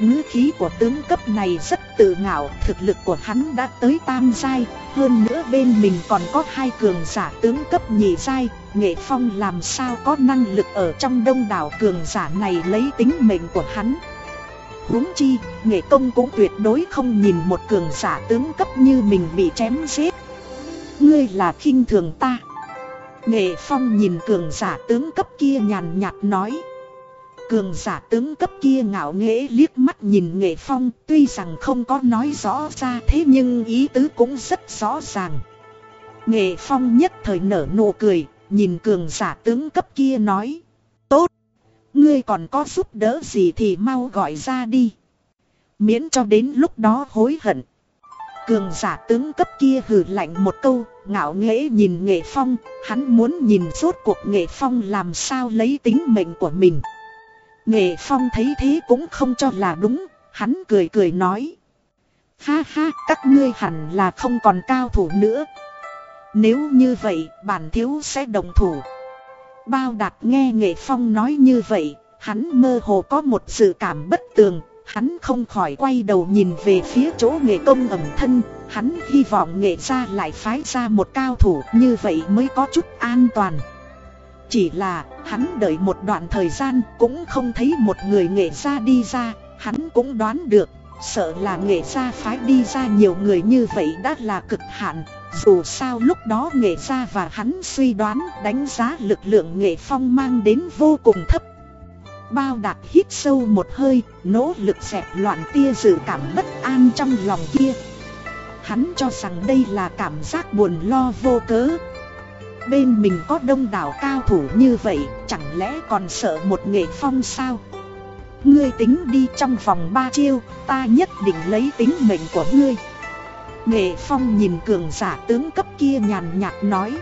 ngữ khí của tướng cấp này rất tự ngạo Thực lực của hắn đã tới tam giai Hơn nữa bên mình còn có hai cường giả tướng cấp nhị giai Nghệ Phong làm sao có năng lực ở trong đông đảo cường giả này lấy tính mệnh của hắn huống chi, nghệ công cũng tuyệt đối không nhìn một cường giả tướng cấp như mình bị chém giết. Ngươi là khinh thường ta. Nghệ phong nhìn cường giả tướng cấp kia nhàn nhạt nói. Cường giả tướng cấp kia ngạo nghễ liếc mắt nhìn nghệ phong tuy rằng không có nói rõ ra thế nhưng ý tứ cũng rất rõ ràng. Nghệ phong nhất thời nở nụ cười, nhìn cường giả tướng cấp kia nói. Tốt! Ngươi còn có giúp đỡ gì thì mau gọi ra đi. Miễn cho đến lúc đó hối hận. Cường giả tướng cấp kia hừ lạnh một câu, ngạo nghễ nhìn nghệ phong, hắn muốn nhìn suốt cuộc nghệ phong làm sao lấy tính mệnh của mình. Nghệ phong thấy thế cũng không cho là đúng, hắn cười cười nói. Ha ha, các ngươi hẳn là không còn cao thủ nữa. Nếu như vậy, bản thiếu sẽ đồng thủ. Bao đạt nghe nghệ phong nói như vậy, hắn mơ hồ có một sự cảm bất tường, hắn không khỏi quay đầu nhìn về phía chỗ nghệ công ẩm thân, hắn hy vọng nghệ gia lại phái ra một cao thủ như vậy mới có chút an toàn. Chỉ là hắn đợi một đoạn thời gian cũng không thấy một người nghệ gia đi ra, hắn cũng đoán được, sợ là nghệ gia phái đi ra nhiều người như vậy đã là cực hạn, dù sao lúc đó nghệ gia và hắn suy đoán đánh giá lực lượng nghệ phong mang đến vô cùng thấp. Bao đạt hít sâu một hơi, nỗ lực dẹp loạn tia dự cảm bất an trong lòng kia. Hắn cho rằng đây là cảm giác buồn lo vô cớ. Bên mình có đông đảo cao thủ như vậy, chẳng lẽ còn sợ một nghệ phong sao? Ngươi tính đi trong vòng ba chiêu, ta nhất định lấy tính mệnh của ngươi. Nghệ Phong nhìn cường giả tướng cấp kia nhàn nhạt nói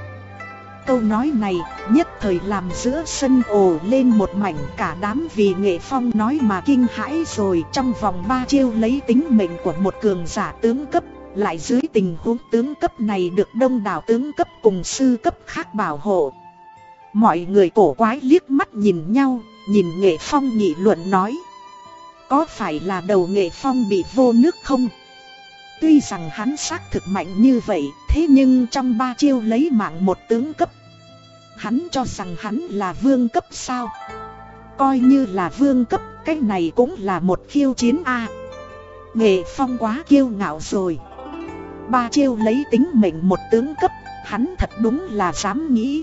Câu nói này nhất thời làm giữa sân ồ lên một mảnh cả đám vì Nghệ Phong nói mà kinh hãi rồi Trong vòng ba chiêu lấy tính mệnh của một cường giả tướng cấp lại dưới tình huống tướng cấp này được đông đảo tướng cấp cùng sư cấp khác bảo hộ Mọi người cổ quái liếc mắt nhìn nhau Nhìn Nghệ Phong nghị luận nói Có phải là đầu Nghệ Phong bị vô nước không? Tuy rằng hắn xác thực mạnh như vậy, thế nhưng trong ba chiêu lấy mạng một tướng cấp. Hắn cho rằng hắn là vương cấp sao? Coi như là vương cấp, cái này cũng là một khiêu chiến A. Nghệ phong quá kiêu ngạo rồi. Ba chiêu lấy tính mệnh một tướng cấp, hắn thật đúng là dám nghĩ.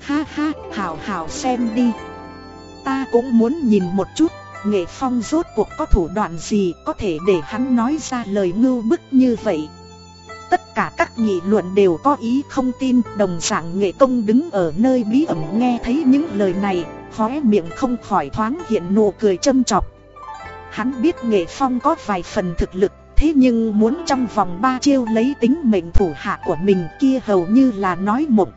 Ha ha, hào hào xem đi. Ta cũng muốn nhìn một chút Nghệ Phong rốt cuộc có thủ đoạn gì có thể để hắn nói ra lời ngưu bức như vậy Tất cả các nghị luận đều có ý không tin Đồng dạng nghệ công đứng ở nơi bí ẩn nghe thấy những lời này Khóe miệng không khỏi thoáng hiện nụ cười châm chọc Hắn biết nghệ phong có vài phần thực lực Thế nhưng muốn trong vòng ba chiêu lấy tính mệnh thủ hạ của mình kia hầu như là nói mộng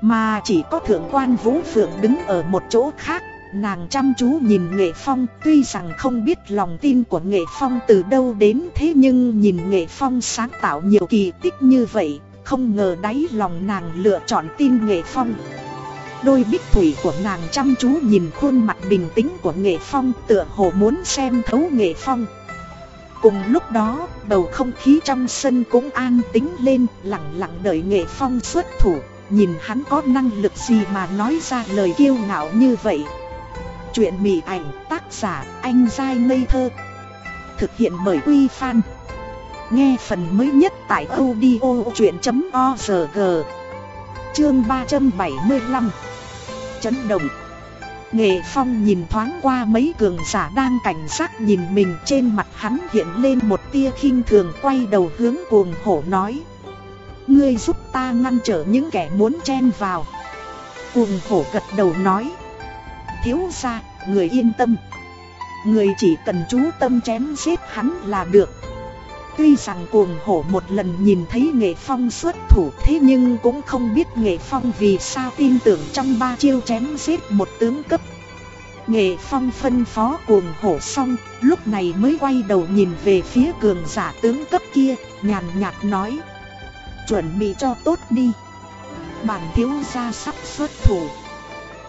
Mà chỉ có thượng quan vũ phượng đứng ở một chỗ khác Nàng chăm chú nhìn Nghệ Phong tuy rằng không biết lòng tin của Nghệ Phong từ đâu đến thế nhưng nhìn Nghệ Phong sáng tạo nhiều kỳ tích như vậy, không ngờ đáy lòng nàng lựa chọn tin Nghệ Phong. Đôi bích thủy của nàng chăm chú nhìn khuôn mặt bình tĩnh của Nghệ Phong tựa hồ muốn xem thấu Nghệ Phong. Cùng lúc đó, bầu không khí trong sân cũng an tính lên, lặng lặng đợi Nghệ Phong xuất thủ, nhìn hắn có năng lực gì mà nói ra lời kiêu ngạo như vậy. Chuyện mỉ ảnh tác giả anh dai ngây thơ. Thực hiện bởi Quy Phan. Nghe phần mới nhất tại audio chuyện.org Chương 375 Chấn động. Nghệ Phong nhìn thoáng qua mấy cường giả đang cảnh giác nhìn mình trên mặt hắn hiện lên một tia khinh thường quay đầu hướng cuồng hổ nói. Ngươi giúp ta ngăn trở những kẻ muốn chen vào. Cuồng hổ gật đầu nói. Thiếu ra, người yên tâm. Người chỉ cần chú tâm chém giết hắn là được. Tuy rằng cuồng hổ một lần nhìn thấy nghệ phong xuất thủ thế nhưng cũng không biết nghệ phong vì sao tin tưởng trong ba chiêu chém giết một tướng cấp. Nghệ phong phân phó cuồng hổ xong, lúc này mới quay đầu nhìn về phía cường giả tướng cấp kia, nhàn nhạt nói. Chuẩn bị cho tốt đi. Bản thiếu gia sắp xuất thủ.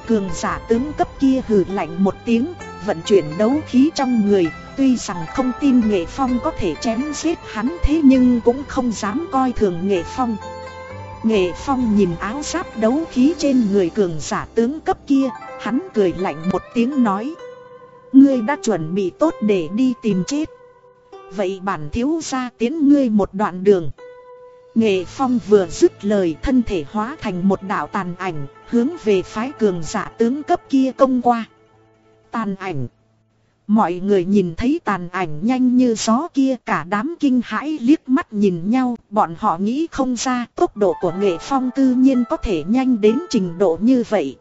Cường giả tướng cấp kia hừ lạnh một tiếng, vận chuyển đấu khí trong người, tuy rằng không tin Nghệ Phong có thể chém giết hắn thế nhưng cũng không dám coi thường Nghệ Phong. Nghệ Phong nhìn áo giáp đấu khí trên người cường giả tướng cấp kia, hắn cười lạnh một tiếng nói. Ngươi đã chuẩn bị tốt để đi tìm chết. Vậy bản thiếu gia tiến ngươi một đoạn đường. Nghệ Phong vừa dứt lời thân thể hóa thành một đạo tàn ảnh, hướng về phái cường giả tướng cấp kia công qua. Tàn ảnh. Mọi người nhìn thấy tàn ảnh nhanh như gió kia cả đám kinh hãi liếc mắt nhìn nhau, bọn họ nghĩ không ra tốc độ của nghệ phong tự nhiên có thể nhanh đến trình độ như vậy.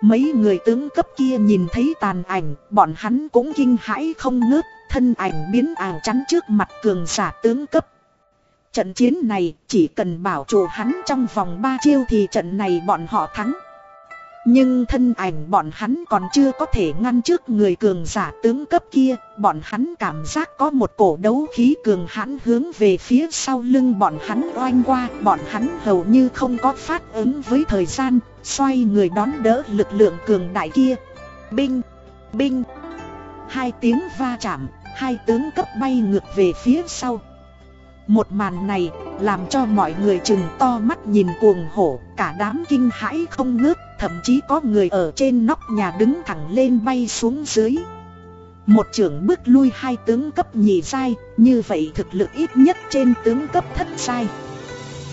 Mấy người tướng cấp kia nhìn thấy tàn ảnh, bọn hắn cũng kinh hãi không ngớt, thân ảnh biến ảo chắn trước mặt cường giả tướng cấp. Trận chiến này chỉ cần bảo trụ hắn trong vòng 3 chiêu thì trận này bọn họ thắng. Nhưng thân ảnh bọn hắn còn chưa có thể ngăn trước người cường giả tướng cấp kia, bọn hắn cảm giác có một cổ đấu khí cường hãn hướng về phía sau lưng bọn hắn oanh qua, bọn hắn hầu như không có phát ứng với thời gian, xoay người đón đỡ lực lượng cường đại kia. Binh! Binh! Hai tiếng va chạm, hai tướng cấp bay ngược về phía sau. Một màn này làm cho mọi người chừng to mắt nhìn cuồng hổ, cả đám kinh hãi không ngớt, thậm chí có người ở trên nóc nhà đứng thẳng lên bay xuống dưới. Một trưởng bước lui hai tướng cấp nhị sai, như vậy thực lực ít nhất trên tướng cấp thất sai.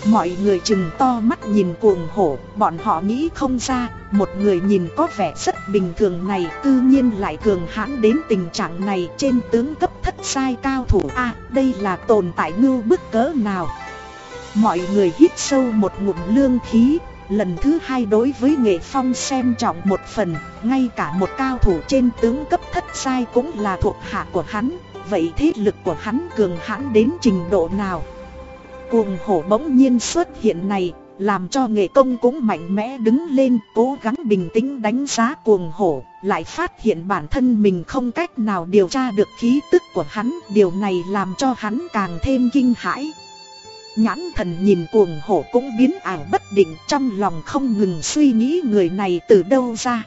Mọi người chừng to mắt nhìn cuồng hổ, bọn họ nghĩ không ra, một người nhìn có vẻ rất bình thường này tự nhiên lại cường hãn đến tình trạng này trên tướng cấp thất sai cao thủ a đây là tồn tại ngưu bức cỡ nào. Mọi người hít sâu một ngụm lương khí, lần thứ hai đối với nghệ phong xem trọng một phần, ngay cả một cao thủ trên tướng cấp thất sai cũng là thuộc hạ của hắn, vậy thế lực của hắn cường hãn đến trình độ nào? Cuồng hổ bỗng nhiên xuất hiện này, làm cho nghệ công cũng mạnh mẽ đứng lên cố gắng bình tĩnh đánh giá cuồng hổ, lại phát hiện bản thân mình không cách nào điều tra được khí tức của hắn, điều này làm cho hắn càng thêm kinh hãi. Nhãn thần nhìn cuồng hổ cũng biến ảo bất định trong lòng không ngừng suy nghĩ người này từ đâu ra.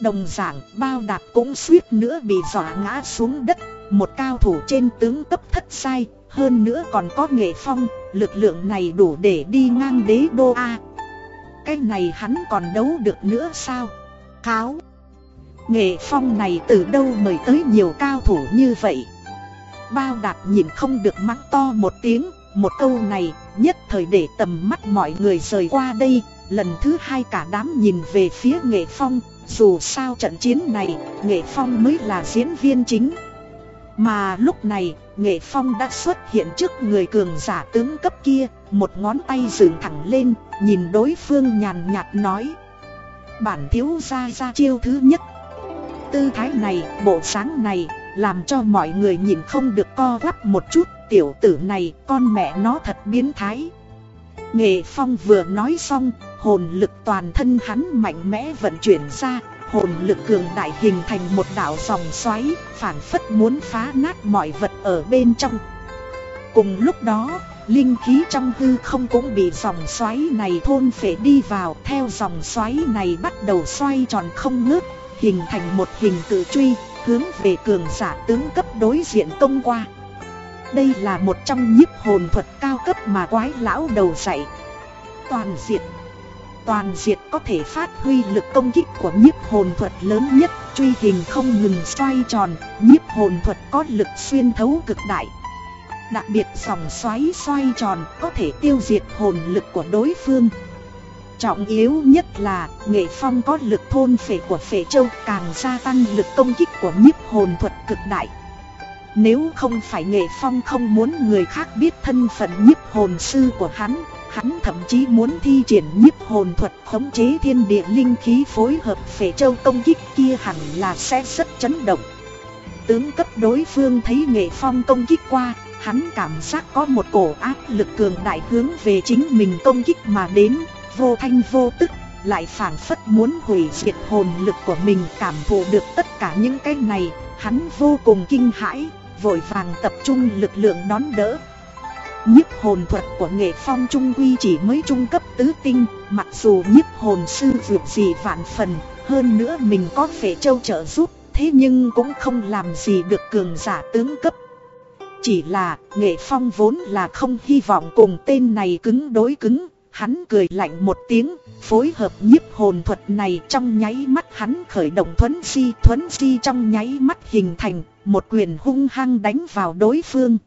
Đồng dạng bao đạp cũng suýt nữa bị dọa ngã xuống đất, một cao thủ trên tướng cấp thất sai, hơn nữa còn có nghệ phong, lực lượng này đủ để đi ngang đế đô A. Cái này hắn còn đấu được nữa sao? Kháo! Nghệ phong này từ đâu mời tới nhiều cao thủ như vậy? Bao đạp nhìn không được mắng to một tiếng, một câu này nhất thời để tầm mắt mọi người rời qua đây, lần thứ hai cả đám nhìn về phía nghệ phong, dù sao trận chiến này, nghệ phong mới là diễn viên chính. Mà lúc này, Nghệ Phong đã xuất hiện trước người cường giả tướng cấp kia, một ngón tay dựng thẳng lên, nhìn đối phương nhàn nhạt nói. Bản thiếu gia ra chiêu thứ nhất. Tư thái này, bộ sáng này, làm cho mọi người nhìn không được co quắp một chút, tiểu tử này, con mẹ nó thật biến thái. Nghệ Phong vừa nói xong, hồn lực toàn thân hắn mạnh mẽ vận chuyển ra, hồn lực cường đại hình thành một đảo dòng xoáy, phản phất muốn phá nát mọi vật ở bên trong. Cùng lúc đó, linh khí trong hư không cũng bị dòng xoáy này thôn phệ đi vào, theo dòng xoáy này bắt đầu xoay tròn không ngớt, hình thành một hình tự truy, hướng về cường giả tướng cấp đối diện công qua. Đây là một trong nhiếp hồn thuật cao cấp mà quái lão đầu dạy. Toàn diệt toàn diệt có thể phát huy lực công kích của nhiếp hồn thuật lớn nhất, truy hình không ngừng xoay tròn, nhiếp hồn thuật có lực xuyên thấu cực đại. Đặc biệt dòng xoáy xoay tròn có thể tiêu diệt hồn lực của đối phương. Trọng yếu nhất là nghệ phong có lực thôn phệ của phệ châu càng gia tăng lực công kích của nhiếp hồn thuật cực đại. Nếu không phải nghệ phong không muốn người khác biết thân phận nhiếp hồn sư của hắn Hắn thậm chí muốn thi triển nhiếp hồn thuật khống chế thiên địa linh khí phối hợp phệ châu công kích kia hẳn là sẽ rất chấn động. Tướng cấp đối phương thấy nghệ phong công kích qua, hắn cảm giác có một cổ áp lực cường đại hướng về chính mình công kích mà đến, vô thanh vô tức, lại phản phất muốn hủy diệt hồn lực của mình cảm thụ được tất cả những cái này, hắn vô cùng kinh hãi, vội vàng tập trung lực lượng đón đỡ. nhiếp hồn thuật của nghệ phong trung quy chỉ mới trung cấp tứ tinh Mặc dù nhiếp hồn sư vượt gì vạn phần Hơn nữa mình có phệ châu trợ giúp Thế nhưng cũng không làm gì được cường giả tướng cấp Chỉ là nghệ phong vốn là không hy vọng cùng tên này cứng đối cứng Hắn cười lạnh một tiếng, phối hợp nhiếp hồn thuật này trong nháy mắt hắn khởi động thuấn si thuấn si trong nháy mắt hình thành một quyền hung hăng đánh vào đối phương.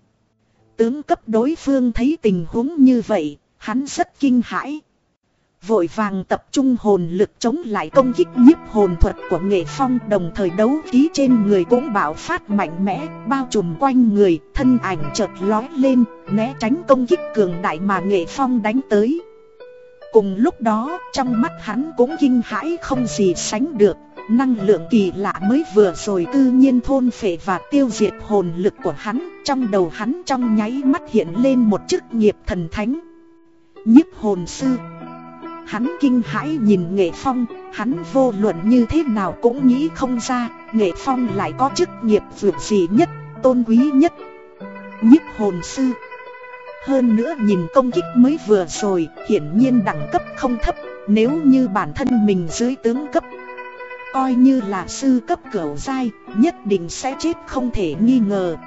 Tướng cấp đối phương thấy tình huống như vậy, hắn rất kinh hãi. Vội vàng tập trung hồn lực chống lại công kích nhiếp hồn thuật của nghệ phong đồng thời đấu khí trên người cũng bạo phát mạnh mẽ, bao trùm quanh người, thân ảnh chợt lói lên, né tránh công kích cường đại mà nghệ phong đánh tới. Cùng lúc đó, trong mắt hắn cũng kinh hãi không gì sánh được, năng lượng kỳ lạ mới vừa rồi cư nhiên thôn phệ và tiêu diệt hồn lực của hắn, trong đầu hắn trong nháy mắt hiện lên một chức nghiệp thần thánh. Nhiếp hồn sư Hắn kinh hãi nhìn Nghệ Phong, hắn vô luận như thế nào cũng nghĩ không ra, Nghệ Phong lại có chức nghiệp vượt gì nhất, tôn quý nhất. Nhiếp hồn sư hơn nữa nhìn công kích mới vừa rồi, hiển nhiên đẳng cấp không thấp, nếu như bản thân mình dưới tướng cấp. Coi như là sư cấp cửu giai, nhất định sẽ chết không thể nghi ngờ.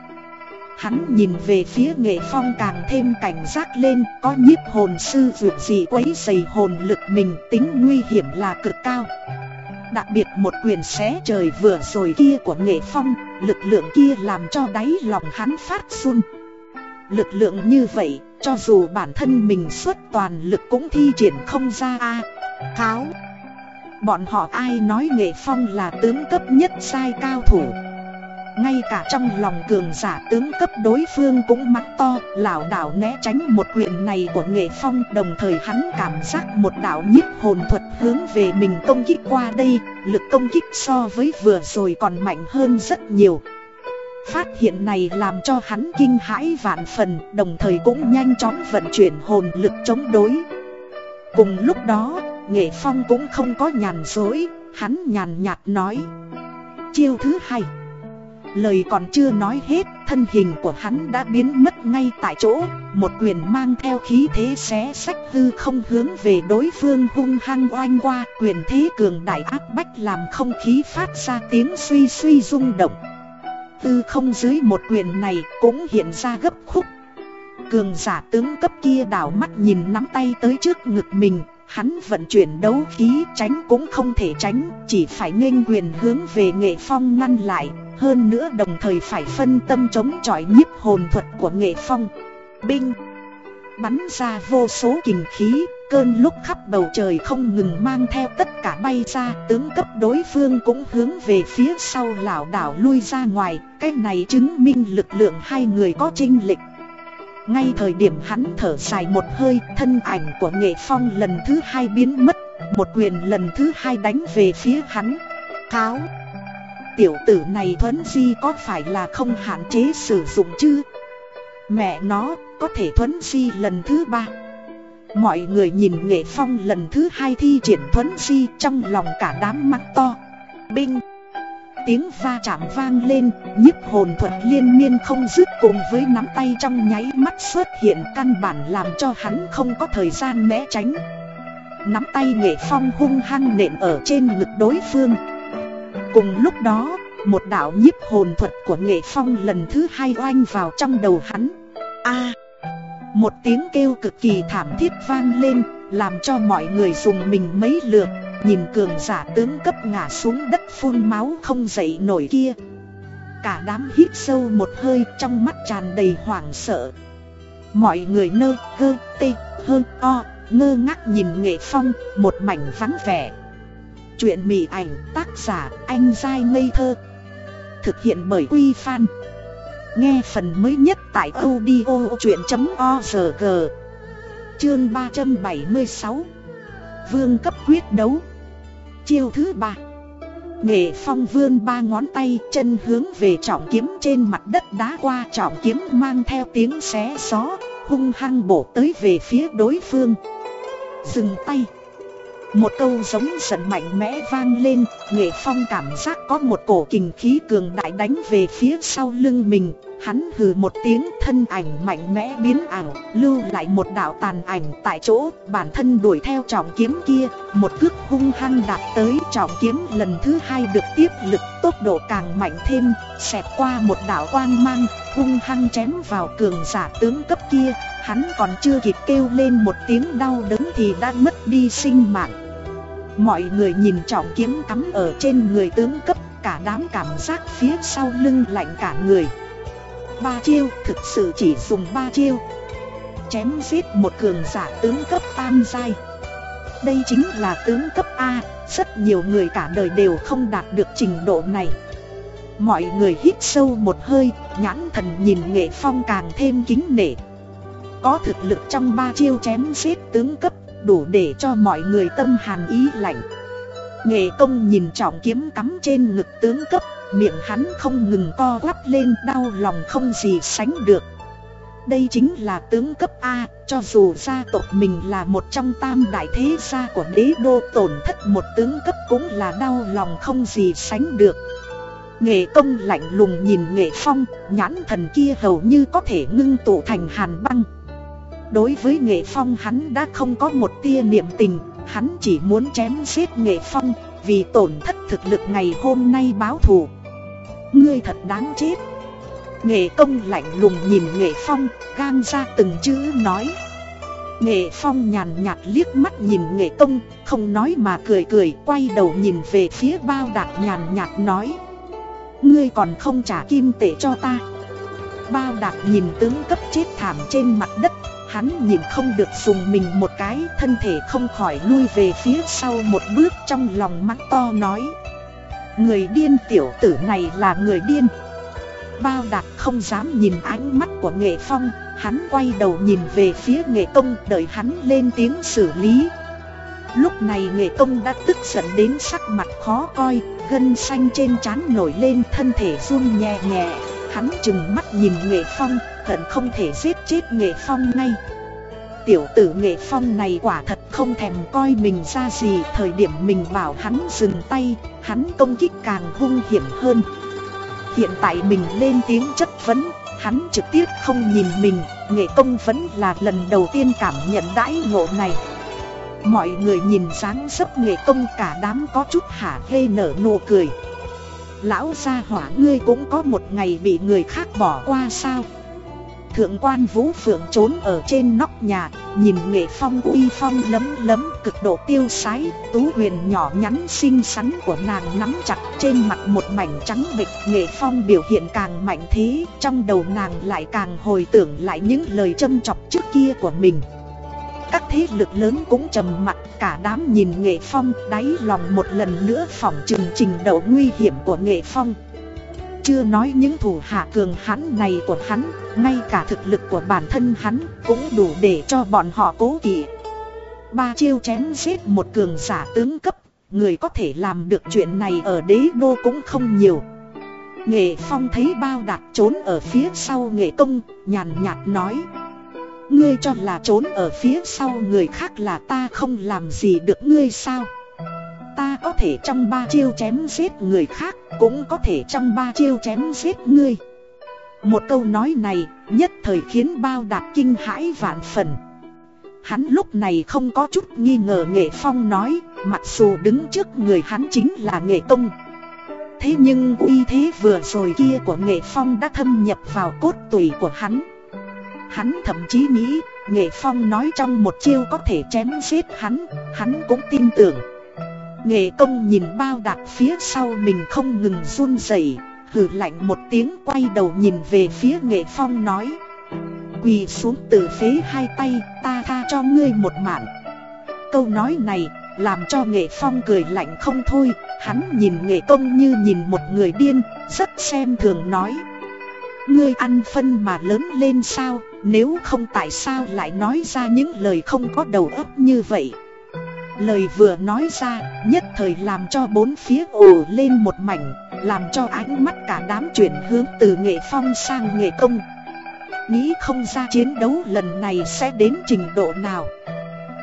Hắn nhìn về phía nghệ phong càng thêm cảnh giác lên, có nhiếp hồn sư vượt gì quấy dày hồn lực mình tính nguy hiểm là cực cao. Đặc biệt một quyền xé trời vừa rồi kia của nghệ phong, lực lượng kia làm cho đáy lòng hắn phát run. Lực lượng như vậy, cho dù bản thân mình xuất toàn lực cũng thi triển không ra a à, Kháo Bọn họ ai nói nghệ phong là tướng cấp nhất sai cao thủ. Ngay cả trong lòng cường giả tướng cấp đối phương cũng mắt to lảo đảo né tránh một quyền này của nghệ phong. Đồng thời hắn cảm giác một đạo nhiếp hồn thuật hướng về mình công kích qua đây. Lực công kích so với vừa rồi còn mạnh hơn rất nhiều. Phát hiện này làm cho hắn kinh hãi vạn phần Đồng thời cũng nhanh chóng vận chuyển hồn lực chống đối. Cùng lúc đó, Nghệ Phong cũng không có nhàn dối Hắn nhàn nhạt nói. Chiêu thứ hai. Lời còn chưa nói hết, thân hình của hắn đã biến mất ngay tại chỗ Một quyền mang theo khí thế xé sách hư không hướng về đối phương hung hăng oanh qua Quyền thế cường đại áp bách làm không khí phát ra tiếng suy suy rung động. Tư không dưới một quyền này cũng hiện ra gấp khúc. Cường giả tướng cấp kia đảo mắt nhìn nắm tay tới trước ngực mình Hắn vận chuyển đấu khí tránh cũng không thể tránh, Chỉ phải nghênh quyền hướng về nghệ phong ngăn lại, Hơn nữa đồng thời phải phân tâm chống chọi nhiếp hồn thuật của nghệ phong. Binh. Bắn ra vô số kình khí, Cơn lúc khắp bầu trời không ngừng mang theo tất cả bay ra, Tướng cấp đối phương cũng hướng về phía sau lảo đảo lui ra ngoài, Cái này chứng minh lực lượng hai người có trinh lịch ngay thời điểm hắn thở dài một hơi, Thân ảnh của nghệ phong lần thứ hai biến mất, Một quyền lần thứ hai đánh về phía hắn. Cáo, Tiểu tử này thuấn di có phải là không hạn chế sử dụng chứ? Mẹ nó, có thể thuấn di lần thứ ba. Mọi người nhìn nghệ phong lần thứ hai thi triển thuấn di trong lòng cả đám mắt to. Binh! Tiếng va chạm vang lên, nhiếp hồn thuật liên miên không dứt cùng với nắm tay trong nháy mắt xuất hiện căn bản làm cho hắn không có thời gian né tránh. Nắm tay nghệ phong hung hăng nện ở trên ngực đối phương. Cùng lúc đó, một đạo nhiếp hồn thuật của nghệ phong lần thứ hai oanh vào trong đầu hắn. A! Một tiếng kêu cực kỳ thảm thiết vang lên, làm cho mọi người dùng mình mấy lượt, nhìn cường giả tướng cấp ngã xuống đất phun máu không dậy nổi kia. Cả đám hít sâu một hơi trong mắt tràn đầy hoảng sợ. Mọi người nơ, gơ, tê, hơ o, ngơ ngác nhìn nghệ phong, một mảnh vắng vẻ. Chuyện mị ảnh tác giả anh dai ngây thơ Thực hiện bởi Quy Phan Nghe phần mới nhất tại audio chuyện.org Chương 376 Vương cấp quyết đấu Chiêu thứ ba. Nghệ phong vươn ba ngón tay chân hướng về trọng kiếm trên mặt đất đá qua trọng kiếm mang theo tiếng xé gió Hung hăng bổ tới về phía đối phương. Dừng tay. Một câu giống giận mạnh mẽ vang lên, nghệ phong cảm giác có một cổ kình khí cường đại đánh về phía sau lưng mình, hắn hừ một tiếng thân ảnh mạnh mẽ biến ảo, lưu lại một đạo tàn ảnh tại chỗ, bản thân đuổi theo trọng kiếm kia, một cước hung hăng đạp tới trọng kiếm lần thứ hai được tiếp lực, tốc độ càng mạnh thêm, xẹt qua một đạo quang mang, hung hăng chém vào cường giả tướng cấp kia, hắn còn chưa kịp kêu lên một tiếng đau đớn thì đã mất đi sinh mạng. Mọi người nhìn trọng kiếm cắm ở trên người tướng cấp Cả đám cảm giác phía sau lưng lạnh cả người Ba chiêu thực sự chỉ dùng ba chiêu. Chém giết một cường giả tướng cấp tam giai. Đây chính là tướng cấp A Rất nhiều người cả đời đều không đạt được trình độ này. Mọi người hít sâu một hơi Nhãn thần nhìn nghệ phong càng thêm kính nể. Có thực lực trong ba chiêu chém giết tướng cấp đủ để cho mọi người tâm hàn ý lạnh. Nghệ công nhìn trọng kiếm cắm trên ngực tướng cấp, miệng hắn không ngừng co quắp lên đau lòng không gì sánh được. Đây chính là tướng cấp A, cho dù gia tộc mình là một trong tam đại thế gia của đế đô tổn thất một tướng cấp cũng là đau lòng không gì sánh được. Nghệ công lạnh lùng nhìn nghệ phong, nhãn thần kia hầu như có thể ngưng tụ thành hàn băng. Đối với nghệ phong hắn đã không có một tia niệm tình Hắn chỉ muốn chém giết nghệ phong Vì tổn thất thực lực ngày hôm nay báo thù Ngươi thật đáng chết. Nghệ công lạnh lùng nhìn nghệ phong, Gan ra từng chữ nói. Nghệ phong nhàn nhạt liếc mắt nhìn nghệ công, Không nói mà cười cười, Quay đầu nhìn về phía bao đạc nhàn nhạt nói. Ngươi còn không trả kim tệ cho ta. Bao đạc nhìn tướng cấp chết thảm trên mặt đất, Hắn nhìn không được dùng mình một cái, Thân thể không khỏi lui về phía sau một bước trong lòng mắt to nói. Người điên tiểu tử này là người điên. Bao đạt không dám nhìn ánh mắt của nghệ phong, Hắn quay đầu nhìn về phía nghệ công đợi hắn lên tiếng xử lý. Lúc này nghệ công đã tức giận đến sắc mặt khó coi, Gân xanh trên trán nổi lên, thân thể run nhẹ nhẹ. Hắn chừng mắt nhìn nghệ phong, hận không thể giết chết nghệ phong ngay. Tiểu tử nghệ phong này quả thật không thèm coi mình ra gì, Thời điểm mình bảo hắn dừng tay, Hắn công kích càng hung hiểm hơn. Hiện tại mình lên tiếng chất vấn, Hắn trực tiếp không nhìn mình, Nghệ công vẫn là lần đầu tiên cảm nhận đãi ngộ này. Mọi người nhìn dáng dấp nghệ công cả đám có chút hả hê nở nụ cười. Lão gia hỏa ngươi cũng có một ngày bị người khác bỏ qua sao? Thượng quan Vũ Phượng trốn ở trên nóc nhà, nhìn nghệ phong uy phong lấm lấm cực độ tiêu sái, tú huyền nhỏ nhắn xinh xắn của nàng nắm chặt trên mặt một mảnh trắng bịch, Nghệ phong biểu hiện càng mạnh thế, trong đầu nàng lại càng hồi tưởng lại những lời châm chọc trước kia của mình. Các thế lực lớn cũng trầm mặt, cả đám nhìn nghệ phong đáy lòng một lần nữa phỏng trừng trình độ nguy hiểm của nghệ phong. Chưa nói những thủ hạ cường hắn này của hắn, ngay cả thực lực của bản thân hắn cũng đủ để cho bọn họ cố kỵ. Ba chiêu chém giết một cường giả tướng cấp, người có thể làm được chuyện này ở đế đô cũng không nhiều. Nghệ Phong thấy bao đạt trốn ở phía sau nghệ công, nhàn nhạt nói. Ngươi cho là trốn ở phía sau người khác là ta không làm gì được ngươi sao? Ta có thể trong ba chiêu chém giết người khác Cũng có thể trong ba chiêu chém giết ngươi một câu nói này nhất thời khiến bao đạt kinh hãi vạn phần. Hắn lúc này không có chút nghi ngờ nghệ phong nói Mặc dù đứng trước người hắn chính là nghệ công Thế nhưng uy thế vừa rồi kia của nghệ phong đã thâm nhập vào cốt tủy của hắn. Hắn thậm chí nghĩ nghệ phong nói trong một chiêu có thể chém giết hắn Hắn cũng tin tưởng. Nghệ công nhìn bao đạc phía sau mình không ngừng run rẩy, hừ lạnh một tiếng quay đầu nhìn về phía nghệ phong nói. Quỳ xuống từ phế hai tay, ta tha cho ngươi một mạng. Câu nói này, làm cho nghệ phong cười lạnh không thôi, Hắn nhìn nghệ công như nhìn một người điên, Rất xem thường nói. Ngươi ăn phân mà lớn lên sao, Nếu không tại sao lại nói ra những lời không có đầu óc như vậy? Lời vừa nói ra, nhất thời làm cho bốn phía ồ lên một mảnh. Làm cho ánh mắt cả đám chuyển hướng từ nghệ phong sang nghệ công. Nghĩ không ra chiến đấu lần này sẽ đến trình độ nào.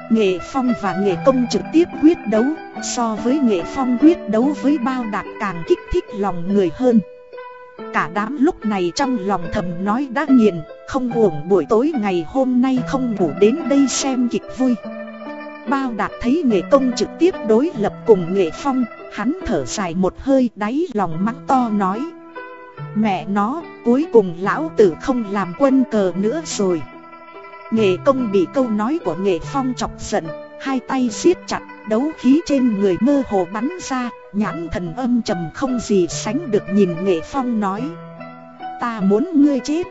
Nghệ Phong và Nghệ Công trực tiếp quyết đấu, So với Nghệ Phong quyết đấu với bao đạt càng kích thích lòng người hơn. Cả đám lúc này trong lòng thầm nói đã nghiền, Không uổng buổi tối ngày hôm nay không ngủ đến đây xem kịch vui. Bao đạt thấy nghệ công trực tiếp đối lập cùng nghệ phong Hắn thở dài một hơi đáy lòng mắng to nói. Mẹ nó cuối cùng lão tử không làm quân cờ nữa rồi. Nghệ công bị câu nói của nghệ phong chọc giận Hai tay siết chặt đấu khí trên người mơ hồ bắn ra Nhãn thần âm trầm không gì sánh được nhìn nghệ phong nói. Ta muốn ngươi chết.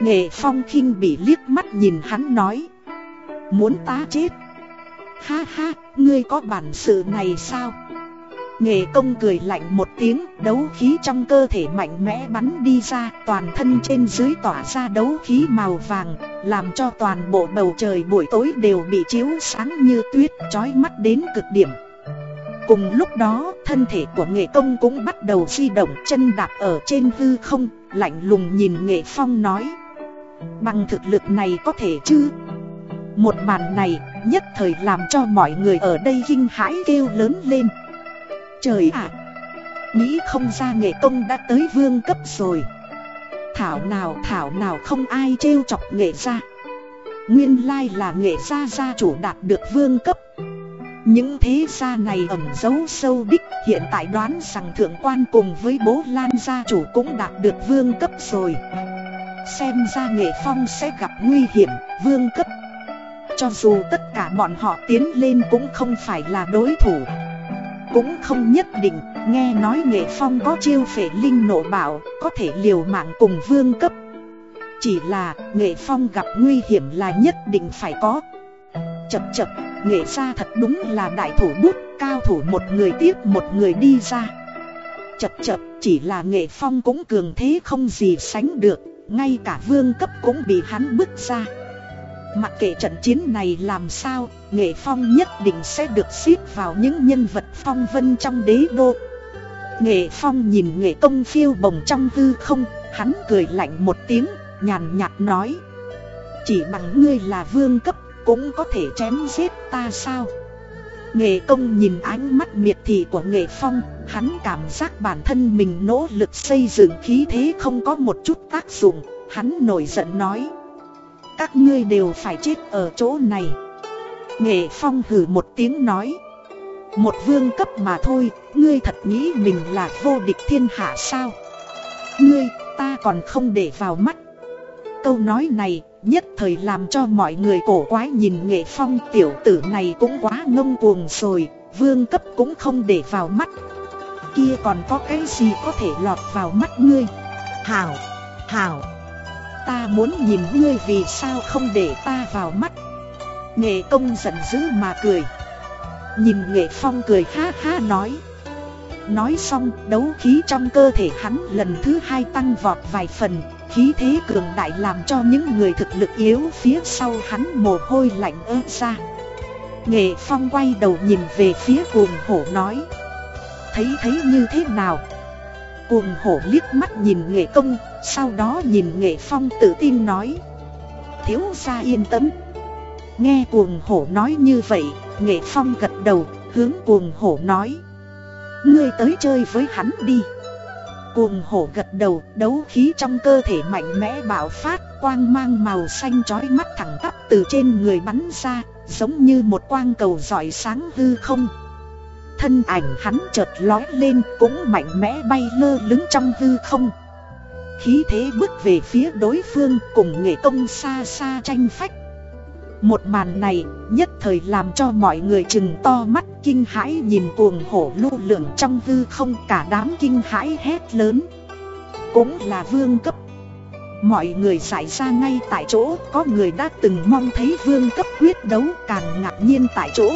Nghệ phong khinh bị liếc mắt nhìn hắn nói. Muốn ta chết? Ha ha, ngươi có bản sự này sao? Nghệ công cười lạnh một tiếng, đấu khí trong cơ thể mạnh mẽ bắn đi ra, toàn thân trên dưới tỏa ra đấu khí màu vàng, làm cho toàn bộ bầu trời buổi tối đều bị chiếu sáng như tuyết, chói mắt đến cực điểm. Cùng lúc đó, thân thể của nghệ công cũng bắt đầu di động chân đạp ở trên hư không, lạnh lùng nhìn nghệ phong nói. Bằng thực lực này có thể chứ? Một màn này nhất thời làm cho mọi người ở đây kinh hãi kêu lớn lên Trời ạ! nghĩ không ra nghệ công đã tới vương cấp rồi. Thảo nào thảo nào không ai trêu chọc nghệ gia. Nguyên lai là nghệ gia gia chủ đạt được vương cấp. Những thế gia này ẩn giấu sâu đích, Hiện tại đoán rằng thượng quan cùng với bố Lan gia chủ cũng đạt được vương cấp rồi. Xem ra nghệ phong sẽ gặp nguy hiểm, vương cấp. Cho dù tất cả bọn họ tiến lên cũng không phải là đối thủ. Cũng không nhất định, Nghe nói nghệ phong có chiêu phệ linh nộ bảo, Có thể liều mạng cùng vương cấp. Chỉ là, nghệ phong gặp nguy hiểm là nhất định phải có. Chập chập, nghệ gia thật đúng là đại thủ bút, Cao thủ một người tiếp một người đi ra. Chập chập, chỉ là nghệ phong cũng cường thế không gì sánh được, Ngay cả vương cấp cũng bị hắn bước ra. Mặc kệ trận chiến này làm sao, Nghệ Phong nhất định sẽ được xếp vào những nhân vật phong vân trong đế đô. Nghệ Phong nhìn Nghệ Công phiêu bồng trong hư không, hắn cười lạnh một tiếng, nhàn nhạt nói. Chỉ bằng ngươi là vương cấp, cũng có thể chém giết ta sao? Nghệ công nhìn ánh mắt miệt thị của Nghệ Phong, hắn cảm giác bản thân mình nỗ lực xây dựng khí thế không có một chút tác dụng, hắn nổi giận nói. Các ngươi đều phải chết ở chỗ này. Nghệ Phong hử một tiếng nói. Một vương cấp mà thôi Ngươi thật nghĩ mình là vô địch thiên hạ sao? Ngươi ta còn không để vào mắt. Câu nói này nhất thời làm cho mọi người cổ quái nhìn Nghệ Phong tiểu tử này cũng quá ngông cuồng rồi Vương cấp cũng không để vào mắt. Kia còn có cái gì có thể lọt vào mắt ngươi? Hảo, hảo. Ta muốn nhìn ngươi vì sao không để ta vào mắt. Nghệ công giận dữ mà cười. Nhìn nghệ phong cười ha ha nói. Nói xong, đấu khí trong cơ thể hắn lần thứ hai tăng vọt vài phần, Khí thế cường đại làm cho những người thực lực yếu phía sau hắn mồ hôi lạnh ớt ra. Nghệ phong quay đầu nhìn về phía cuồng hổ nói. Thấy thấy như thế nào? Cuồng hổ liếc mắt nhìn nghệ công sau đó nhìn nghệ phong tự tin nói. Thiếu gia yên tâm. Nghe cuồng hổ nói như vậy, Nghệ phong gật đầu, hướng cuồng hổ nói. Ngươi tới chơi với hắn đi. Cuồng hổ gật đầu, đấu khí trong cơ thể mạnh mẽ bạo phát, Quang mang màu xanh chói mắt thẳng tắp từ trên người bắn ra, Giống như một quang cầu giỏi sáng hư không. Thân ảnh hắn chợt lói lên, cũng mạnh mẽ bay lơ lứng trong hư không. Khí thế bước về phía đối phương cùng nghệ công xa xa tranh phách. Một màn này nhất thời làm cho mọi người chừng to mắt, kinh hãi nhìn cuồng hổ lưu lượng trong hư không, cả đám kinh hãi hét lớn. Cũng là vương cấp. Mọi người giải ra ngay tại chỗ, Có người đã từng mong thấy vương cấp quyết đấu, càng ngạc nhiên tại chỗ.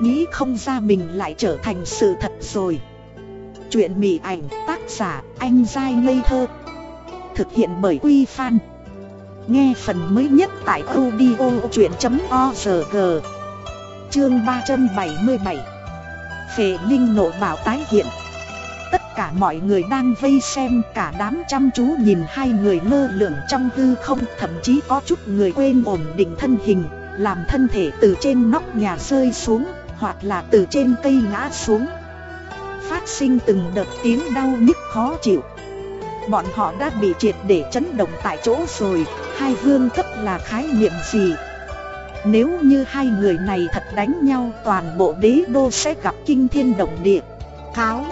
Nghĩ không ra mình lại trở thành sự thật rồi. Chuyện mỉ ảnh, tác giả, anh dai ngây thơ. Thực hiện bởi Quy Phan Nghe phần mới nhất tại audio chuyện.org Chương 377 Phệ Linh nộ bảo tái hiện Tất cả mọi người đang vây xem cả đám chăm chú nhìn hai người lơ lửng trong hư không Thậm chí có chút người quên ổn định thân hình làm thân thể từ trên nóc nhà rơi xuống, hoặc là từ trên cây ngã xuống. Phát sinh từng đợt tiếng đau nhức khó chịu. Bọn họ đã bị triệt để chấn động tại chỗ rồi, hai vương cấp là khái niệm gì? Nếu như hai người này thật đánh nhau toàn bộ đế đô sẽ gặp kinh thiên động địa. Kháo!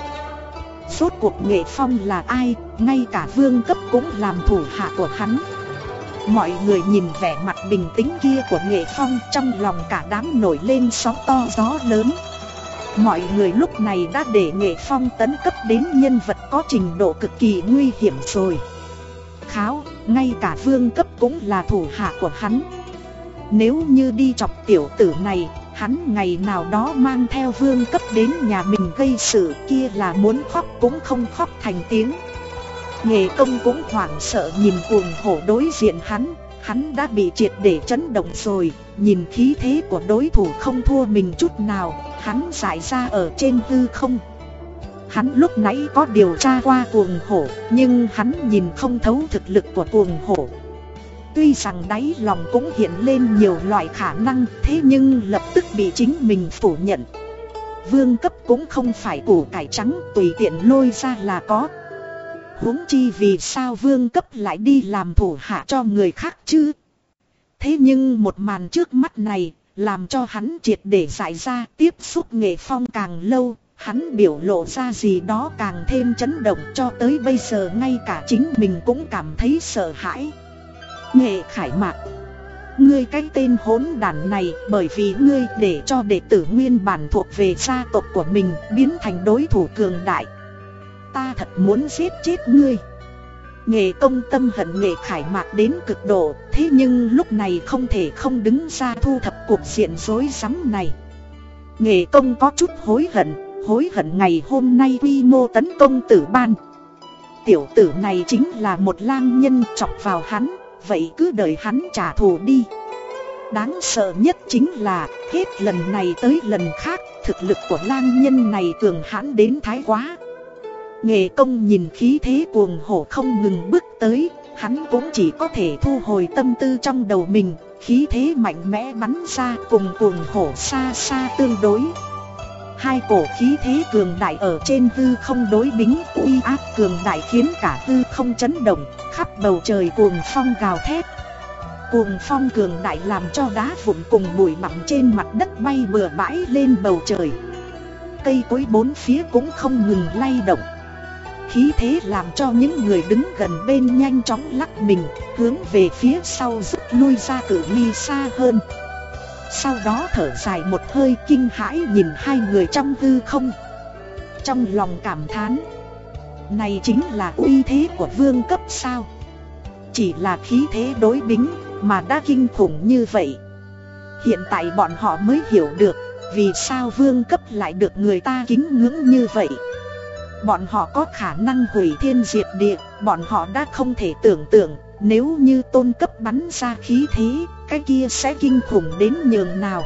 suốt cuộc nghệ phong là ai, ngay cả vương cấp cũng làm thủ hạ của hắn. Mọi người nhìn vẻ mặt bình tĩnh kia của nghệ phong trong lòng cả đám nổi lên sóng to gió lớn. Mọi người lúc này đã để nghệ phong tấn cấp đến nhân vật có trình độ cực kỳ nguy hiểm rồi. Kháo, ngay cả vương cấp cũng là thủ hạ của hắn. Nếu như đi chọc tiểu tử này, hắn ngày nào đó mang theo vương cấp đến nhà mình gây sự kia là muốn khóc cũng không khóc thành tiếng. nghệ công cũng hoảng sợ nhìn cuồng hổ đối diện hắn, hắn đã bị triệt để chấn động rồi, nhìn khí thế của đối thủ không thua mình chút nào, hắn giải ra ở trên hư không. Hắn lúc nãy có điều tra qua cuồng hổ, nhưng hắn nhìn không thấu thực lực của cuồng hổ. Tuy rằng đáy lòng cũng hiện lên nhiều loại khả năng, thế nhưng lập tức bị chính mình phủ nhận. Vương cấp cũng không phải củ cải trắng tùy tiện lôi ra là có, huống chi vì sao vương cấp lại đi làm thủ hạ cho người khác chứ. Thế nhưng một màn trước mắt này, làm cho hắn triệt để giải ra tiếp xúc nghệ phong càng lâu, hắn biểu lộ ra gì đó càng thêm chấn động cho tới bây giờ ngay cả chính mình cũng cảm thấy sợ hãi. Nghệ khải mạc Ngươi cái tên hỗn đàn này bởi vì ngươi để cho đệ tử nguyên bản thuộc về gia tộc của mình biến thành đối thủ cường đại Ta thật muốn giết chết ngươi. Nghệ công tâm hận nghệ khải mạc đến cực độ, Thế nhưng lúc này không thể không đứng ra thu thập cuộc diện rối rắm này. Nghệ công có chút hối hận Hối hận ngày hôm nay quy mô tấn công tử ban. Tiểu tử này chính là một lang nhân chọc vào hắn, Vậy cứ đợi hắn trả thù đi. Đáng sợ nhất chính là, hết lần này tới lần khác, Thực lực của lang nhân này cường hãn đến thái quá. Nghệ công nhìn khí thế cuồng hổ không ngừng bước tới, hắn cũng chỉ có thể thu hồi tâm tư trong đầu mình, khí thế mạnh mẽ bắn ra cùng cuồng hổ xa xa tương đối. Hai cổ khí thế cường đại ở trên hư không đối bính uy áp cường đại khiến cả hư không chấn động, khắp bầu trời cuồng phong gào thét. Cuồng phong cường đại làm cho đá vụn cùng bụi bặm trên mặt đất bay bừa bãi lên bầu trời. Cây cối bốn phía cũng không ngừng lay động. Khí thế làm cho những người đứng gần bên nhanh chóng lắc mình, hướng về phía sau rút lui ra cự ly xa hơn. Sau đó thở dài một hơi kinh hãi nhìn hai người trong hư không. Trong lòng cảm thán, này chính là uy thế của vương cấp sao. Chỉ là khí thế đối bính mà đã kinh khủng như vậy. Hiện tại bọn họ mới hiểu được vì sao vương cấp lại được người ta kính ngưỡng như vậy. Bọn họ có khả năng hủy thiên diệt địa, bọn họ đã không thể tưởng tượng, nếu như tôn cấp bắn ra khí thế, cái kia sẽ kinh khủng đến nhường nào.